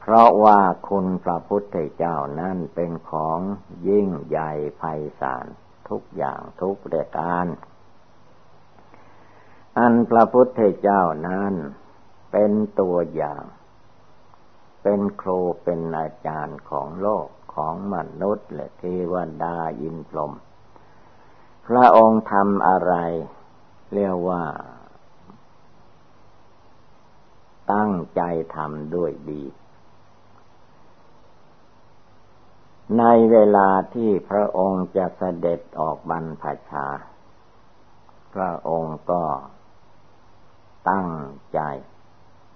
เพราะว่าคุณพระพุทธเจ้านั้นเป็นของยิ่งใหญ่ไพศาลทุกอย่างทุกประการอันพระพุทธเจ้านั้นเป็นตัวอย่าง เป็นครูเป็นอาจารย์ของโลกของมนุษย์และเทวดาอินพรหมพระองค์ทำอะไร เรียกว่า ตั้งใจทำด้วยดี ในเวลาที่พระองค์จะเสด็จออกบรรพชา พระองค์ก็ ตั้งใจ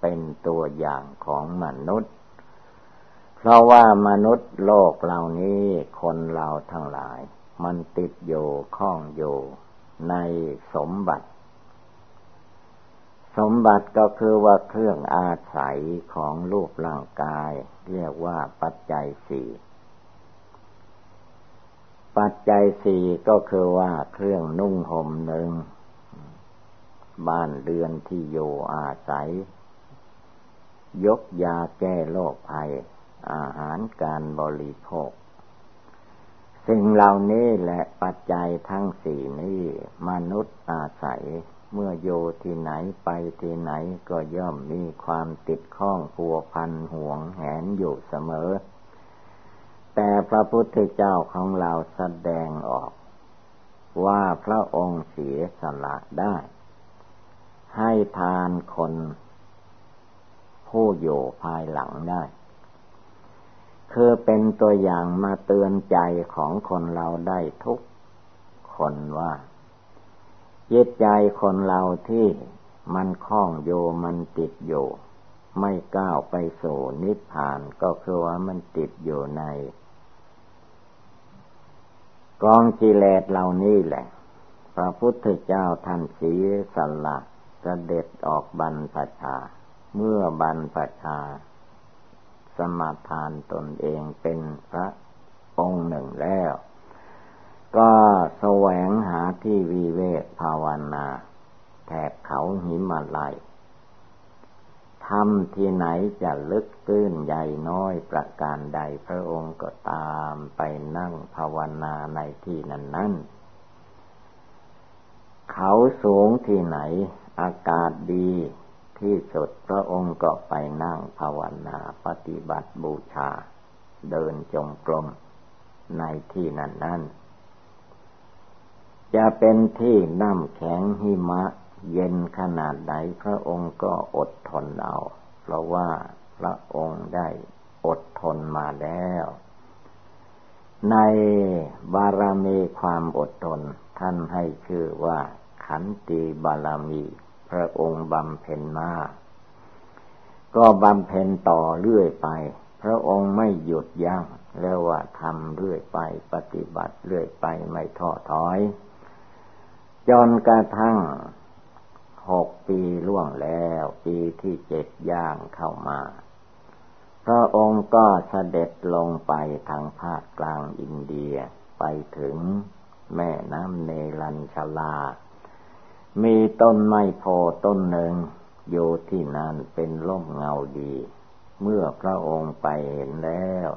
เป็นตัวอย่างของมนุษย์ เพราะว่ามนุษย์โลกเหล่านี้คนเราทั้งหลาย มันติดอยู่ข้องอยู่ในสมบัติสสมบัติก็คือว่าเครื่องอาศัยของรูปร่างกาย เรียกว่าปัจจัยสี่ปัจจัยสี่ก็คือว่าเครื่องนุ่งห่มหนึ่ง บ้านเรือนที่อยู่อาศัย ยกยาแก้โรคภัย อาหารการบริโภค สิ่งเหล่านี้แหละปัจจัยทั้งสี่นี้ มนุษย์อาศัยเมื่อโยที่ไหนไปที่ไหนก็ย่อมมีความติดข้องพัวพันห่วงแหนอยู่เสมอ แต่พระพุทธเจ้าของเราแสดงออก ว่าพระองค์เสียสละได้ ให้ทานคนผู้อยู่ภายหลังได้ คือเป็นตัวอย่างมาเตือนใจของคนเราได้ทุกคนว่าจิตใจคนเราที่มันคล้องโยมันติดอยู่ ไม่ก้าวไปสู่นิพพานก็คือว่ามันติดอยู่ใน กองกิเลสเหล่านี้แหละ พระพุทธเจ้าท่านสีสละเสด็จออกบรรพชา เมื่อบรรพชา สมาทานตนเองเป็นพระองค์หนึ่งแล้ว ก็แสวงหาที่วิเวกภาวนาแถบเขาหิมาลัยทำที่ไหนจะลึกตื้นใหญ่น้อยประการใดพระองค์ก็ตามไปนั่งภาวนาในที่นั้นนั้นเขาสูงที่ไหน อากาศดี ที่สุดพระองค์ก็ไปนั่งภาวนาปฏิบัติบูชา เดินจงกรมในที่นั้นนั้นจะเป็นที่น้ำแข็งหิมะ เย็นขนาดใดพระองค์ก็อดทนเอา เพราะว่าพระองค์ได้อดทนมาแล้ว ในบารมีความอดทนท่านให้ชื่อว่าขันติบารมี พระองค์บำเพ็ญมา ก็บำเพ็ญต่อเรื่อยไป พระองค์ไม่หยุดยัง้งเรียกว่าทำเรื่อยไป ปฏิบัติเรื่อยไปไม่ท้อถอย จนกระทั่งหกปีล่วงแล้ว ปีที่เจ็ดย่างเข้ามา พระองค์ก็เสด็จลงไปทางภาคกลางอินเดียไปถึงแม่น้ำเนลัญชลา มีต้นไม้โพต้นหนึ่งอยู่ที่นั่นเป็นร่มเงาดี เมื่อพระองค์ไปเห็นแล้ว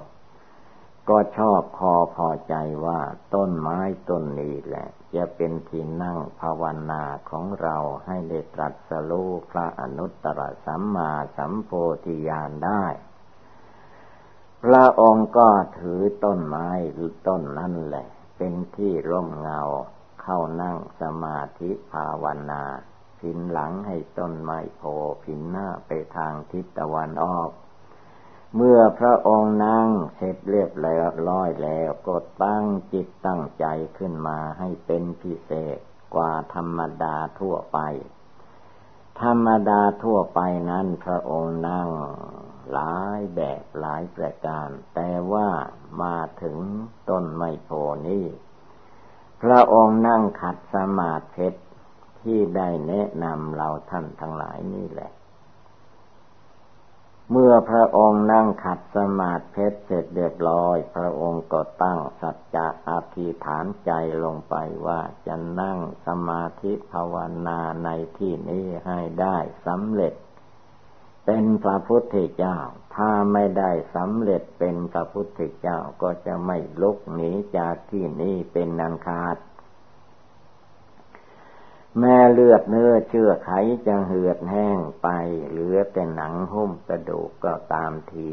ก็ชอบคอพอใจว่าต้นไม้ต้นนี้แหละ จะเป็นที่นั่งภาวนาของเราให้ได้ตรัสรู้พระอนุตตรสัมมาสัมโพธิญาณได้ พระองค์ก็ถือต้นไม้หรือต้นนั่นแหละ เป็นที่ร่มเงา เข้านั่งสมาธิภาวนาพินหลังให้ต้นไม้โพพินหน้าไปทางทิศตะวันออก เมื่อพระองค์นั่งเสร็จเรียบแล้วร้อยแล้วก็ตั้งจิตตั้งใจขึ้นมาให้เป็นพิเศษกว่าธรรมดาทั่วไป ธรรมดาทั่วไปนั้นพระองค์นั่งหลายแบบหลายประการ แต่ว่ามาถึงต้นไม้โพนี้ ระองค์นั่งขัดสมาธิที่ได้แนะนำเราท่านทั้งหลายนี่แหละ เมื่อพระองค์นั่งขัดสมาธิเสร็จเรียบร้อย พระองค์ก็ตั้งสัจจะอธิฐานใจลงไปว่าจะนั่งสมาธิภาวนาในที่นี้ให้ได้สำเร็จ เป็นพระพุทธเจ้า ถ้าไม่ได้สำเร็จเป็นพระพุทธเจ้าก็จะไม่ลุกหนีจากที่นี้เป็นนันคาด แม่เลือดเนื้อเชื่อไขจะเหือดแห้งไป เหลือแต่หนังหุ้มกระดูกก็ตามที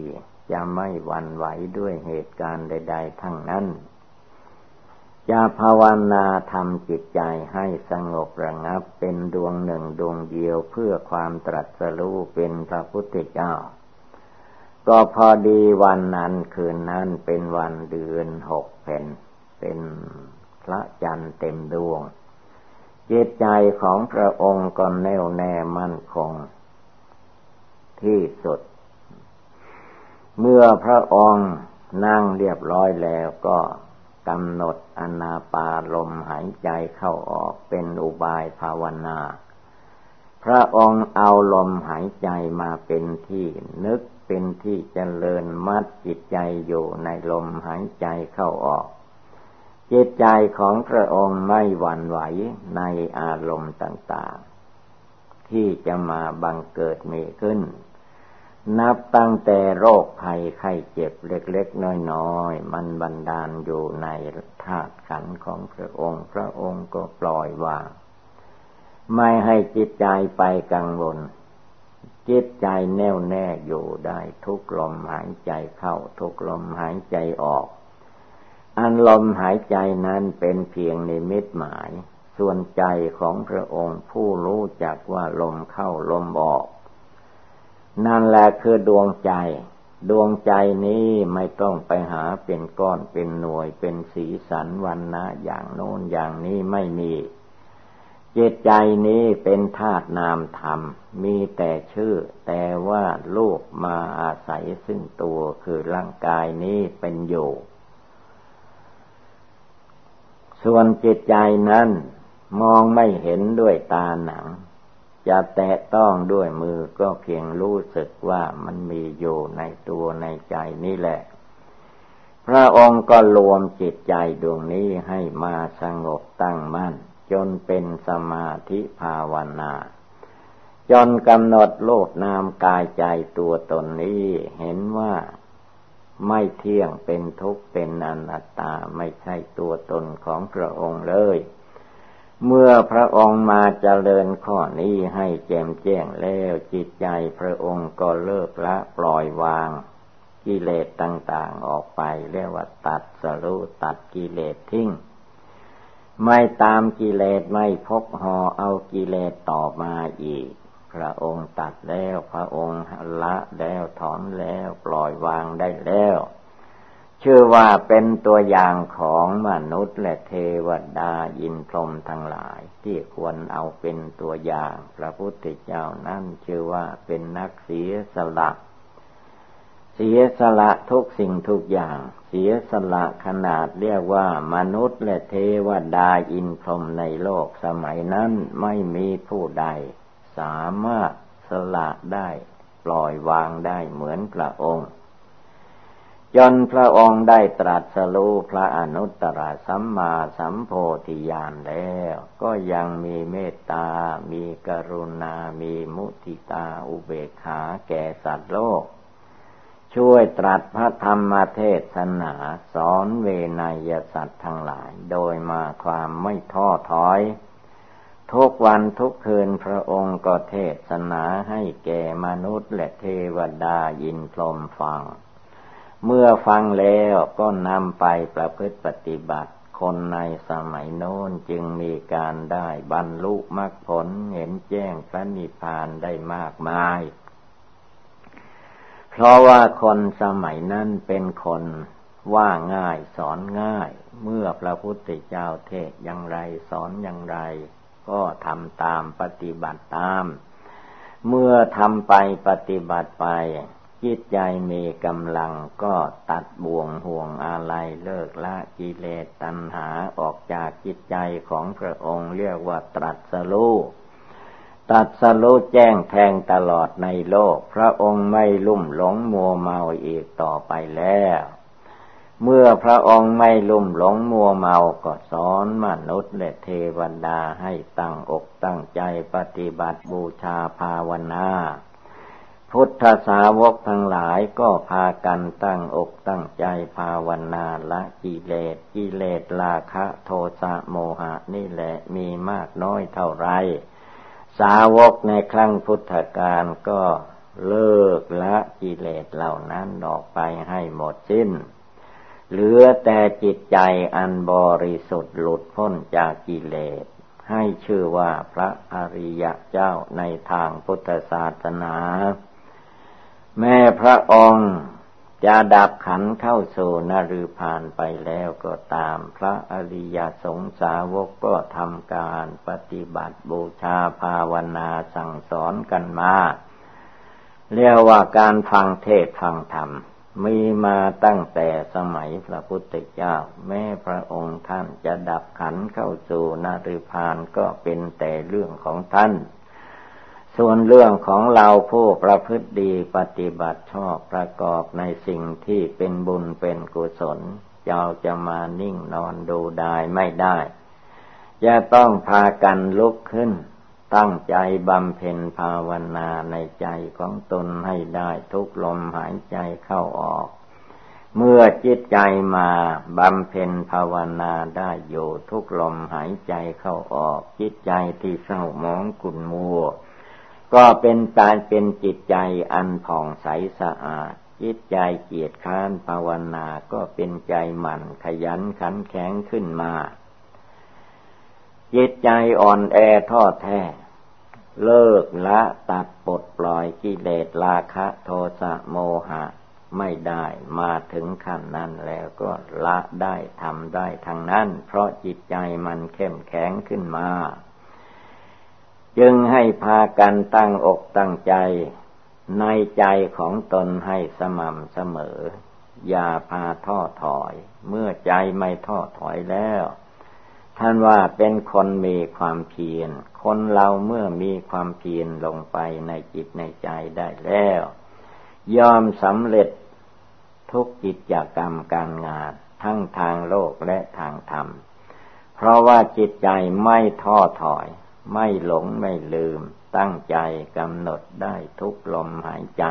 จะไม่หวั่นไหวด้วยเหตุการณ์ใด ๆ ทั้งนั้น จะภาวนาทำจิตใจให้สงบระงับเป็นดวงหนึ่งดวงเดียวเพื่อความตรัสรู้เป็นพระพุทธเจ้า ก็พอดีวันนั้นคืนนั้นเป็นวันเดือนหกเพนเป็นพระจันทร์เต็มดวงจิตใจของพระองค์ก็แน่วแน่มั่นคง ที่สุด เมื่อพระองค์นั่งเรียบร้อยแล้วก็ กำหนดอนาปาลมหายใจเข้าออกเป็นอุบายภาวนา พระองค์เอาลมหายใจมาเป็นที่นึกเป็นที่เจริญมัดจิตใจอยู่ในลมหายใจเข้าออก จิตใจของพระองค์ไม่หวั่นไหวในอารมณ์ต่าง ๆ ที่จะมาบังเกิดมีขึ้น นับตั้งแต่โรคภัยไข้เจ็บเล็กๆ น้อยๆ มันบันดาลอยู่ในธาตุขันของพระองค์ พระองค์ก็ปล่อยวาง ไม่ให้จิตใจไปกังวล จิตใจแน่วแน่อยู่ได้ทุกลมหายใจเข้า ทุกลมหายใจออก อันลมหายใจนั้นเป็นเพียงในมิตหมาย ส่วนใจของพระองค์ผู้รู้จักว่าลมเข้าลมออก นั่นแหละคือดวงใจ ดวงใจนี้ไม่ต้องไปหาเป็นก้อนเป็นหน่วยเป็นสีสันวันนะอย่างโน้นอย่างนี้ไม่มีจิตใจนี้เป็นธาตุนามธรรม มีแต่ชื่อ แต่ว่าลูกมาอาศัยซึ่งตัวคือร่างกายนี้เป็นอยู่ ส่วนจิตใจนั้นมองไม่เห็นด้วยตาหนัง จะแตะต้องด้วยมือก็เพียงรู้สึกว่ามันมีอยู่ในตัวในใจนี่แหละ พระองค์ก็รวมจิตใจดวงนี้ให้มาสงบตั้งมั่น จนเป็นสมาธิภาวนาจนกำหนดโลกนามกายใจตัวตนนี้เห็นว่าไม่เที่ยงเป็นทุกข์เป็นอนัตตาไม่ใช่ตัวตนของพระองค์เลย เมื่อพระองค์มาเจริญข้อนี้ให้แจ่มแจ้งแล้วจิตใจพระองค์ก็เลิกละปล่อยวางกิเลสต่างๆออกไปเรียกว่าตัดสรุตัดกิเลสทิ้ง ไม่ตามกิเลสไม่พกหอเอากิเลสต่อมาอีก พระองค์ตัดแล้วพระองค์ละแล้วถอนแล้วปล่อยวางได้แล้ว ชื่อว่าเป็นตัวอย่างของมนุษย์และเทวดายินพรมทั้งหลาย ที่ควรเอาเป็นตัวอย่าง พระพุทธเจ้านั่นชื่อว่าเป็นนักเสียสละเสียสละทุกสิ่งทุกอย่าง เสียสละขนาดเรียกว่ามนุษย์และเทวดาอินพรหมในโลกสมัยนั้นไม่มีผู้ใด สามารถสละได้ปล่อยวางได้เหมือนพระองค์ จนพระองค์ได้ตรัสรู้พระอนุตตรสัมมาสัมโพธิญาณแล้ว ก็ยังมีเมตตา มีกรุณา มีมุทิตาอุเบกขาแก่สัตว์โลก ช่วยตรัสพระธรรมเทศนาสอนเวนยสัตว์ทั้งหลาย โดยมาความไม่ท้อถอย ทุกวันทุกคืนพระองค์ก็เทศนาให้แก่มนุษย์และเทวดายินพรมฟัง เมื่อฟังแล้วก็นำไปประพฤติปฏิบัติ คนในสมัยโน้นจึงมีการได้บรรลุมรรคผลเห็นแจ้งพระนิพพานได้มากมาย เพราะว่าคนสมัยนั้นเป็นคนว่าง่ายสอนง่าย เมื่อพระพุทธเจ้าเทศอย่างไรสอนอย่างไร ก็ทำตามปฏิบัติตาม เมื่อทำไปปฏิบัติไป จิตใจมีกำลังก็ตัดบ่วงห่วงอะไรเลิกละกิเลสตัณหาออกจากจิตใจของพระองค์เรียกว่าตรัสรู้ตรัสรู้แจ้งแทงตลอดในโลก พระองค์ไม่ลุ่มหลงมัวเมาอีกต่อไปแล้ว เมื่อพระองค์ไม่ลุ่มหลงมัวเมาก็สอนมนุษย์และเทวดาให้ตั้งอกตั้งใจปฏิบัติบูชาภาวนา พุทธสาวกทั้งหลายก็พากันตั้งอกตั้งใจภาวนาละกิเลสกิเลสราคะโทสะโมหะนี่แหละมีมากน้อยเท่าไร สาวกในครั้งพุทธกาลก็เลิกละกิเลสเหล่านั้นออกไปให้หมดสิ้น เหลือแต่จิตใจอันบริสุทธิ์หลุดพ้นจากกิเลส ให้ชื่อว่าพระอริยเจ้าในทางพุทธศาสนา แม่พระองค์จะดับขันเข้าสู่นรุพานไปแล้วก็ตามพระอริยสงสาวกก็ทำการปฏิบัติบูชาภาวนาสั่งสอนกันมา เรียกว่าการฟังเทศฟังธรรม มีมาตั้งแต่สมัยพระพุทธเจ้า แม้พระองค์ท่านจะดับขันเข้าสู่นรุพานก็เป็นแต่เรื่องของท่าน ส่วนเรื่องของเราผู้ประพฤติดีปฏิบัติชอบประกอบในสิ่งที่เป็นบุญเป็นกุศลเราจะมานิ่งนอนดูได้ไม่ได้จะต้องพากันลุกขึ้น ตั้งใจบำเพ็ญภาวนาในใจของตนให้ได้ทุกลมหายใจเข้าออก เมื่อจิตใจมาบำเพ็ญภาวนาได้อยู่ทุกลมหายใจเข้าออก จิตใจที่เศร้าหมองขุ่นมัว ก็เป็นการเป็นจิตใจอันผ่องใสสะอาด จิตใจเกียรติค้านภาวนาก็เป็นใจหมั่นขยันขันแข็งขึ้นมา จิตใจอ่อนแอท้อแท้เลิกละตัดปลดปล่อยกิเลสราคะโทสะโมหะ ไม่ได้มาถึงขั้นนั้นแล้วก็ละได้ทำได้ทางนั้น เพราะจิตใจมันเข้มแข็งขึ้นมา จึงให้พากันตั้งอกตั้งใจ ในใจของตนให้สม่ำเสมอ อย่าพาท้อถอย เมื่อใจไม่ท้อถอยแล้ว ท่านว่าเป็นคนมีความเพียร คนเราเมื่อมีความเพียรลงไปในจิตในใจได้แล้ว ยอมสำเร็จทุกกิจกรรมการงาน ทั้งทางโลกและทางธรรม เพราะว่าจิตใจไม่ท้อถอย ไม่หลงไม่ลืม ตั้งใจกำหนดได้ทุกลมหายใจ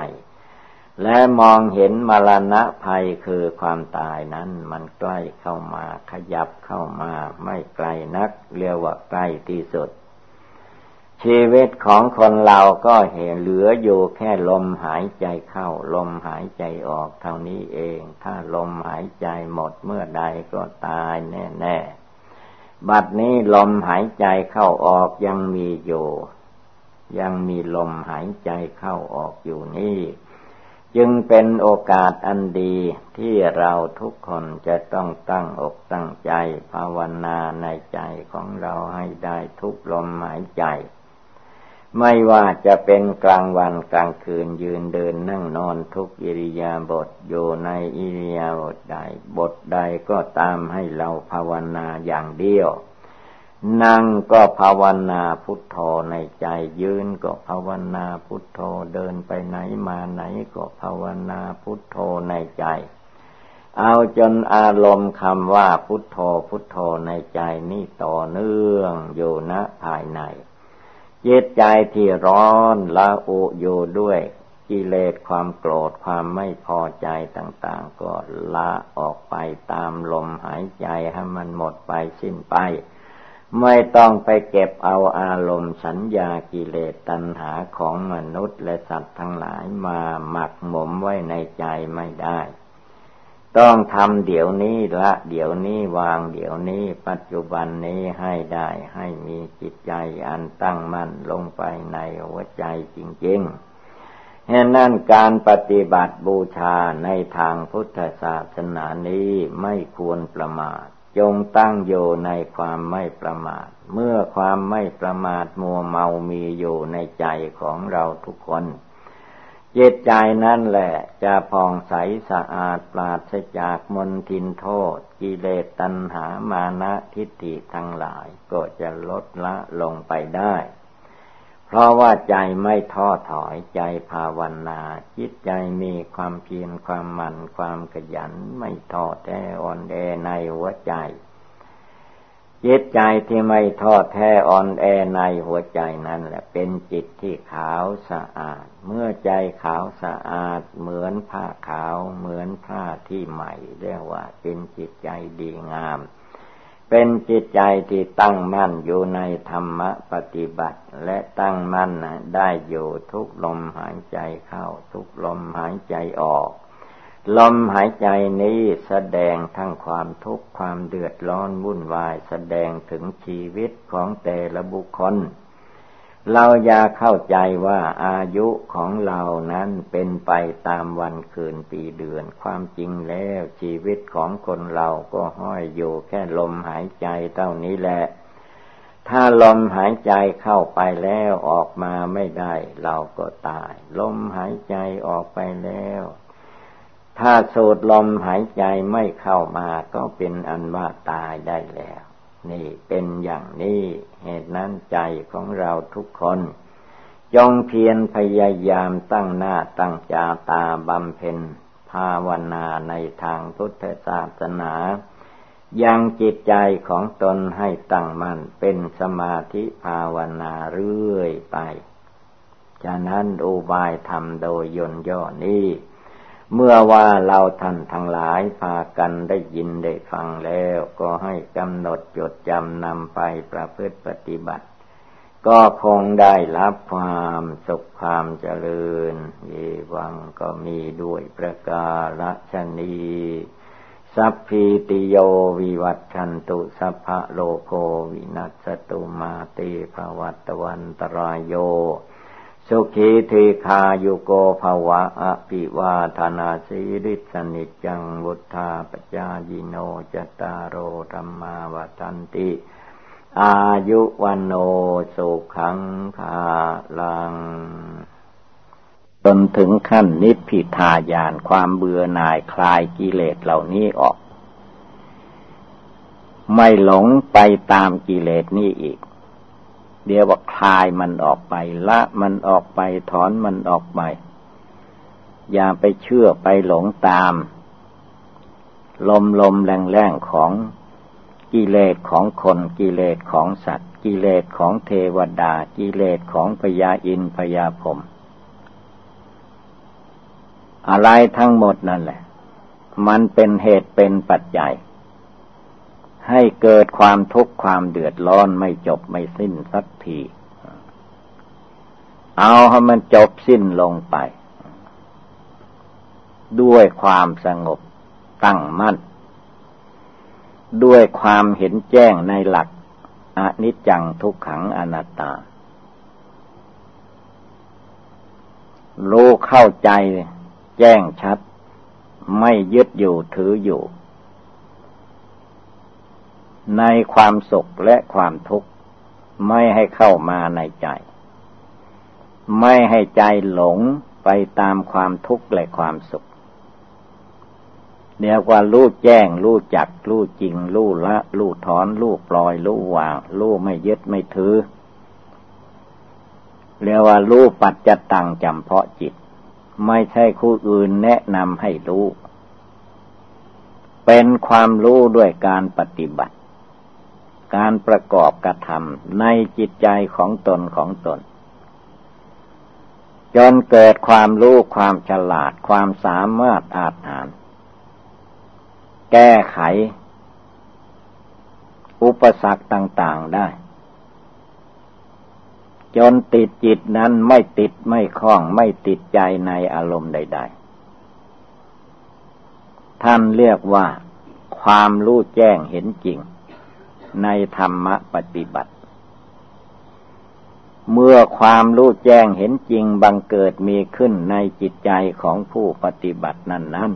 และมองเห็นมรณะภัยคือความตายนั้นมันใกล้เข้ามาขยับเข้ามาไม่ไกลนัก เรียกว่าใกล้ที่สุด ชีวิตของคนเราก็เห็นเหลืออยู่แค่ลมหายใจเข้า ลมหายใจออกเท่านี้เอง ถ้าลมหายใจหมดเมื่อใดก็ตายแน่ ๆ บัดนี้ลมหายใจเข้าออกยังมีอยู่ ยังมีลมหายใจเข้าออกอยู่นี่ จึงเป็นโอกาสอันดีที่เราทุกคนจะต้องตั้งอกตั้งใจภาวนาในใจของเราให้ได้ทุกลมหายใจ ไม่ว่าจะเป็นกลางวันกลางคืนยืนเดินนั่งนอนทุกอิริยาบถอยู่ในอิริยาบถใด บทใดก็ตามให้เราภาวนาอย่างเดียว นั่งก็ภาวนาพุทโธในใจยืนก็ภาวนาพุทโธเดินไปไหนมาไหนก็ภาวนาพุทโธในใจ เอาจนอารมณ์คำว่าพุทโธพุทโธในใจนี่ต่อเนื่องอยู่ณภายใน จิตใจที่ร้อนละอุอยู่ด้วยกิเลสความโกรธความไม่พอใจต่างๆ ก็ละออกไปตามลมหายใจให้มันหมดไปสิ้นไป ไม่ต้องไปเก็บเอาอารมณ์สัญญากิเลสตัณหาของมนุษย์และสัตว์ทั้งหลายมาหมักหมมไว้ในใจไม่ได้ ต้องทำเดี๋ยวนี้ละ เดี๋ยวนี้วางเดี๋ยวนี้ ปัจจุบันนี้ให้ได้ให้มีจิตใจอันตั้งมั่นลงไปในหัวใจจริงๆเหตุนั้นการปฏิบัติบูชาในทางพุทธศาสนานี้ไม่ควรประมาท จงตั้งอยู่ในความไม่ประมาท เมื่อความไม่ประมาทมัวเมามีอยู่ในใจของเราทุกคน จิตใจนั่นแหละ จะผ่องใสสะอาดปราศจากมนทินโทษ กิเลสตัณหามานะทิฏฐิทั้งหลายก็จะลดละลงไปได้ เพราะว่าใจไม่ท้อถอยใจภาวนาจิตใจมีความเพียรความหมั่นความขยันไม่ท้อแท้อ่อนแอในหัวใจ จิตใจที่ไม่ทอดแท้อ่อนแอในหัวใจนั่นแหละ เป็นจิตที่ขาวสะอาด เมื่อใจขาวสะอาด เหมือนผ้าขาวเหมือนผ้าที่ใหม่เรียกว่า เป็นจิตใจดีงาม เป็นจิตใจที่ตั้งมั่นอยู่ในธรรมปฏิบัติ และตั้งมั่นได้อยู่ทุกลมหายใจเข้า ทุกลมหายใจออก ลมหายใจนี้แสดงทั้งความทุกข์ความเดือดร้อนวุ่นวาย แสดงถึงชีวิตของแต่ละบุคคล เราอย่าเข้าใจว่าอายุของเรานั้นเป็นไปตามวันคืนปีเดือน ความจริงแล้วชีวิตของคนเราก็ห้อยอยู่แค่ลมหายใจเท่านี้แหละ ถ้าลมหายใจเข้าไปแล้วออกมาไม่ได้ เราก็ตาย ลมหายใจออกไปแล้ว ถ้าสูดลมหายใจไม่เข้ามาก็เป็นอันว่าตายได้แล้ว นี่เป็นอย่างนี้เหตุนั้นใจของเราทุกคนจงเพียรพยายามตั้งหน้าตั้งจาตาบำเพ็ญ ภาวนาในทางพุทธศาสนา ยังจิตใจของตนให้ตั้งมั่นเป็นสมาธิภาวนาเรื่อยไป ฉะนั้นอุบายธรรมโดยยนย่อนี้ เมื่อว่าเราท่านทั้งหลายพากันได้ยินได้ฟังแล้วก็ให้กำหนดจดจำนำไปประพฤติปฏิบัติ ก็คงได้รับความสุขความเจริญเยวังก็มีด้วยประกาศนีสัพพิติโยวิวัตชันตุสัพพะโลโควินัสตุมาเตภวัตวันตรายโย สุขีเทคาโยโกภวะอภิวาธนาสีริสนิจังวุธาปจายิโนจตารโรธรรมาวันติ อายุวันโนสุขังภาลังจนถึงขั้นนิพพิทายานความเบื่อหน่ายคลายกิเลสเหล่านี้ออก ไม่หลงไปตามกิเลสนี้อีก เดี๋ยวว่าคลายมันออกไป ละมันออกไปถอนมันออกไป อย่าไปเชื่อไปหลงตาม ลมลมแรงแรงของกิเลสของคนกิเลสของสัตว์ กิเลสของเทวดา กิเลสของพญาอินพญาพมอะไรทั้งหมดนั่นแหละ มันเป็นเหตุเป็นปัจจัย ให้เกิดความทุกข์ความเดือดร้อนไม่จบไม่สิ้นสักที เอาให้มันจบสิ้นลงไป ด้วยความสงบตั้งมั่น ด้วยความเห็นแจ้งในหลักอนิจจังทุกขังอนัตตา รู้เข้าใจแจ้งชัด ไม่ยึดอยู่ถืออยู่ ในความสุขและความทุกข์ไม่ให้เข้ามาในใจ ไม่ให้ใจหลงไปตามความทุกข์และความสุขเรียกว่ารู้แจ้ง รู้จัก รู้จริง รู้ละ รู้ถอน รู้ปล่อย รู้วาง รู้ไม่ยึดไม่ถือ เรียกว่ารู้ปัจจตังจำเพาะจิต ไม่ใช่คู่อื่นแนะนำให้รู้ เป็นความรู้ด้วยการปฏิบัติ การประกอบกระทำในจิตใจของตนของตน จนเกิดความรู้ความฉลาดความสามารถอาหาร แก้ไข อุปสรรคต่างๆได้ จนติดจิตนั้นไม่ติดไม่คล้องไม่ติดใจในอารมณ์ใด ๆท่านเรียกว่า ความรู้แจ้งเห็นจริง ในธรรมปฏิบัติ เมื่อความรู้แจ้งเห็นจริงบังเกิดมีขึ้นในจิตใจของผู้ปฏิบัตินั้นนั้น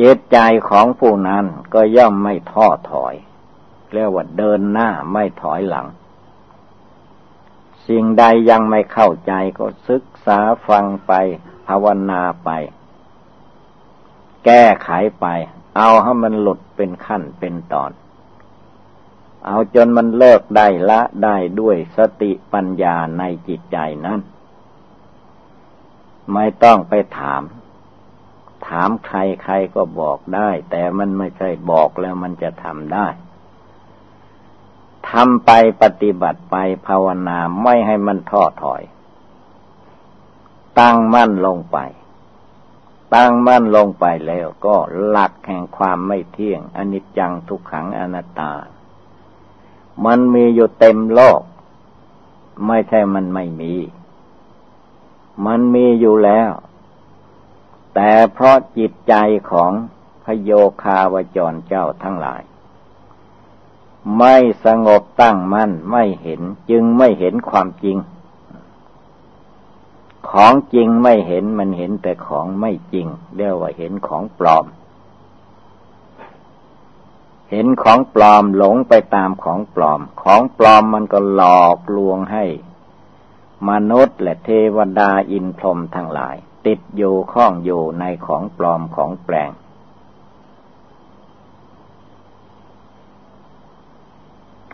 จิตใจของผู้นั้นก็ย่อมไม่ท้อถอยเรียกว่าเดินหน้าไม่ถอยหลัง สิ่งใดยังไม่เข้าใจก็ศึกษาฟังไป ภาวนาไป แก้ไขไป เอาให้มันหลุดเป็นขั้นเป็นตอน เอาจนมันเลิกได้ละได้ด้วยสติปัญญาในจิตใจนั้น ไม่ต้องไปถาม ถามใครใครก็บอกได้ แต่มันไม่ใช่บอกแล้วมันจะทำได้ทำไปปฏิบัติไปภาวนาไม่ให้มันท้อถอย ตั้งมั่นลงไป ตั้งมั่นลงไปแล้วก็หลักแห่งความไม่เที่ยง อนิจจังทุกขังอนัตตา มันมีอยู่เต็มโลก ไม่ใช่มันไม่มี มันมีอยู่แล้ว แต่เพราะจิตใจของพโยคาวจรเจ้าทั้งหลาย ไม่สงบตั้งมั่นไม่เห็นจึงไม่เห็นความจริง ของจริงไม่เห็นมันเห็นแต่ของไม่จริงเรียกว่าเห็นของปลอม เห็นของปลอมหลงไปตามของปลอม ของปลอมมันก็หลอกลวงให้ มนุษย์และเทวดาอินพรหมทั้งหลาย ติดอยู่ข้องอยู่ในของปลอมของแปลง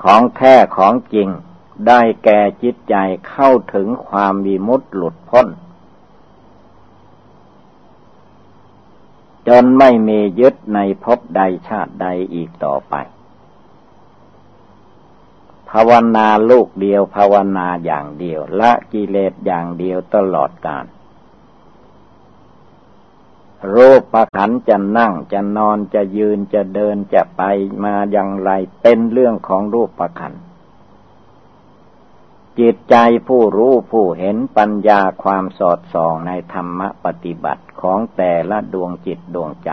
ของแท้ของจริงได้แก่จิตใจเข้าถึงความวิมุตติหลุดพ้น จนไม่มียึดในภพใดชาติใดอีกต่อไป ภาวนาลูกเดียวภาวนาอย่างเดียว ละกิเลสอย่างเดียวตลอดกาลรูปประขันจะนั่งจะนอนจะยืนจะเดินจะไปมาอย่างไรเป็นเรื่องของรูปประขัน จิตใจผู้รู้ผู้เห็นปัญญาความสอดส่องในธรรมปฏิบัติของแต่ละดวงจิตดวงใจ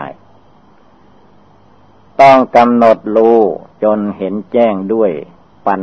ต้องกำหนดรู้จนเห็นแจ้งด้วย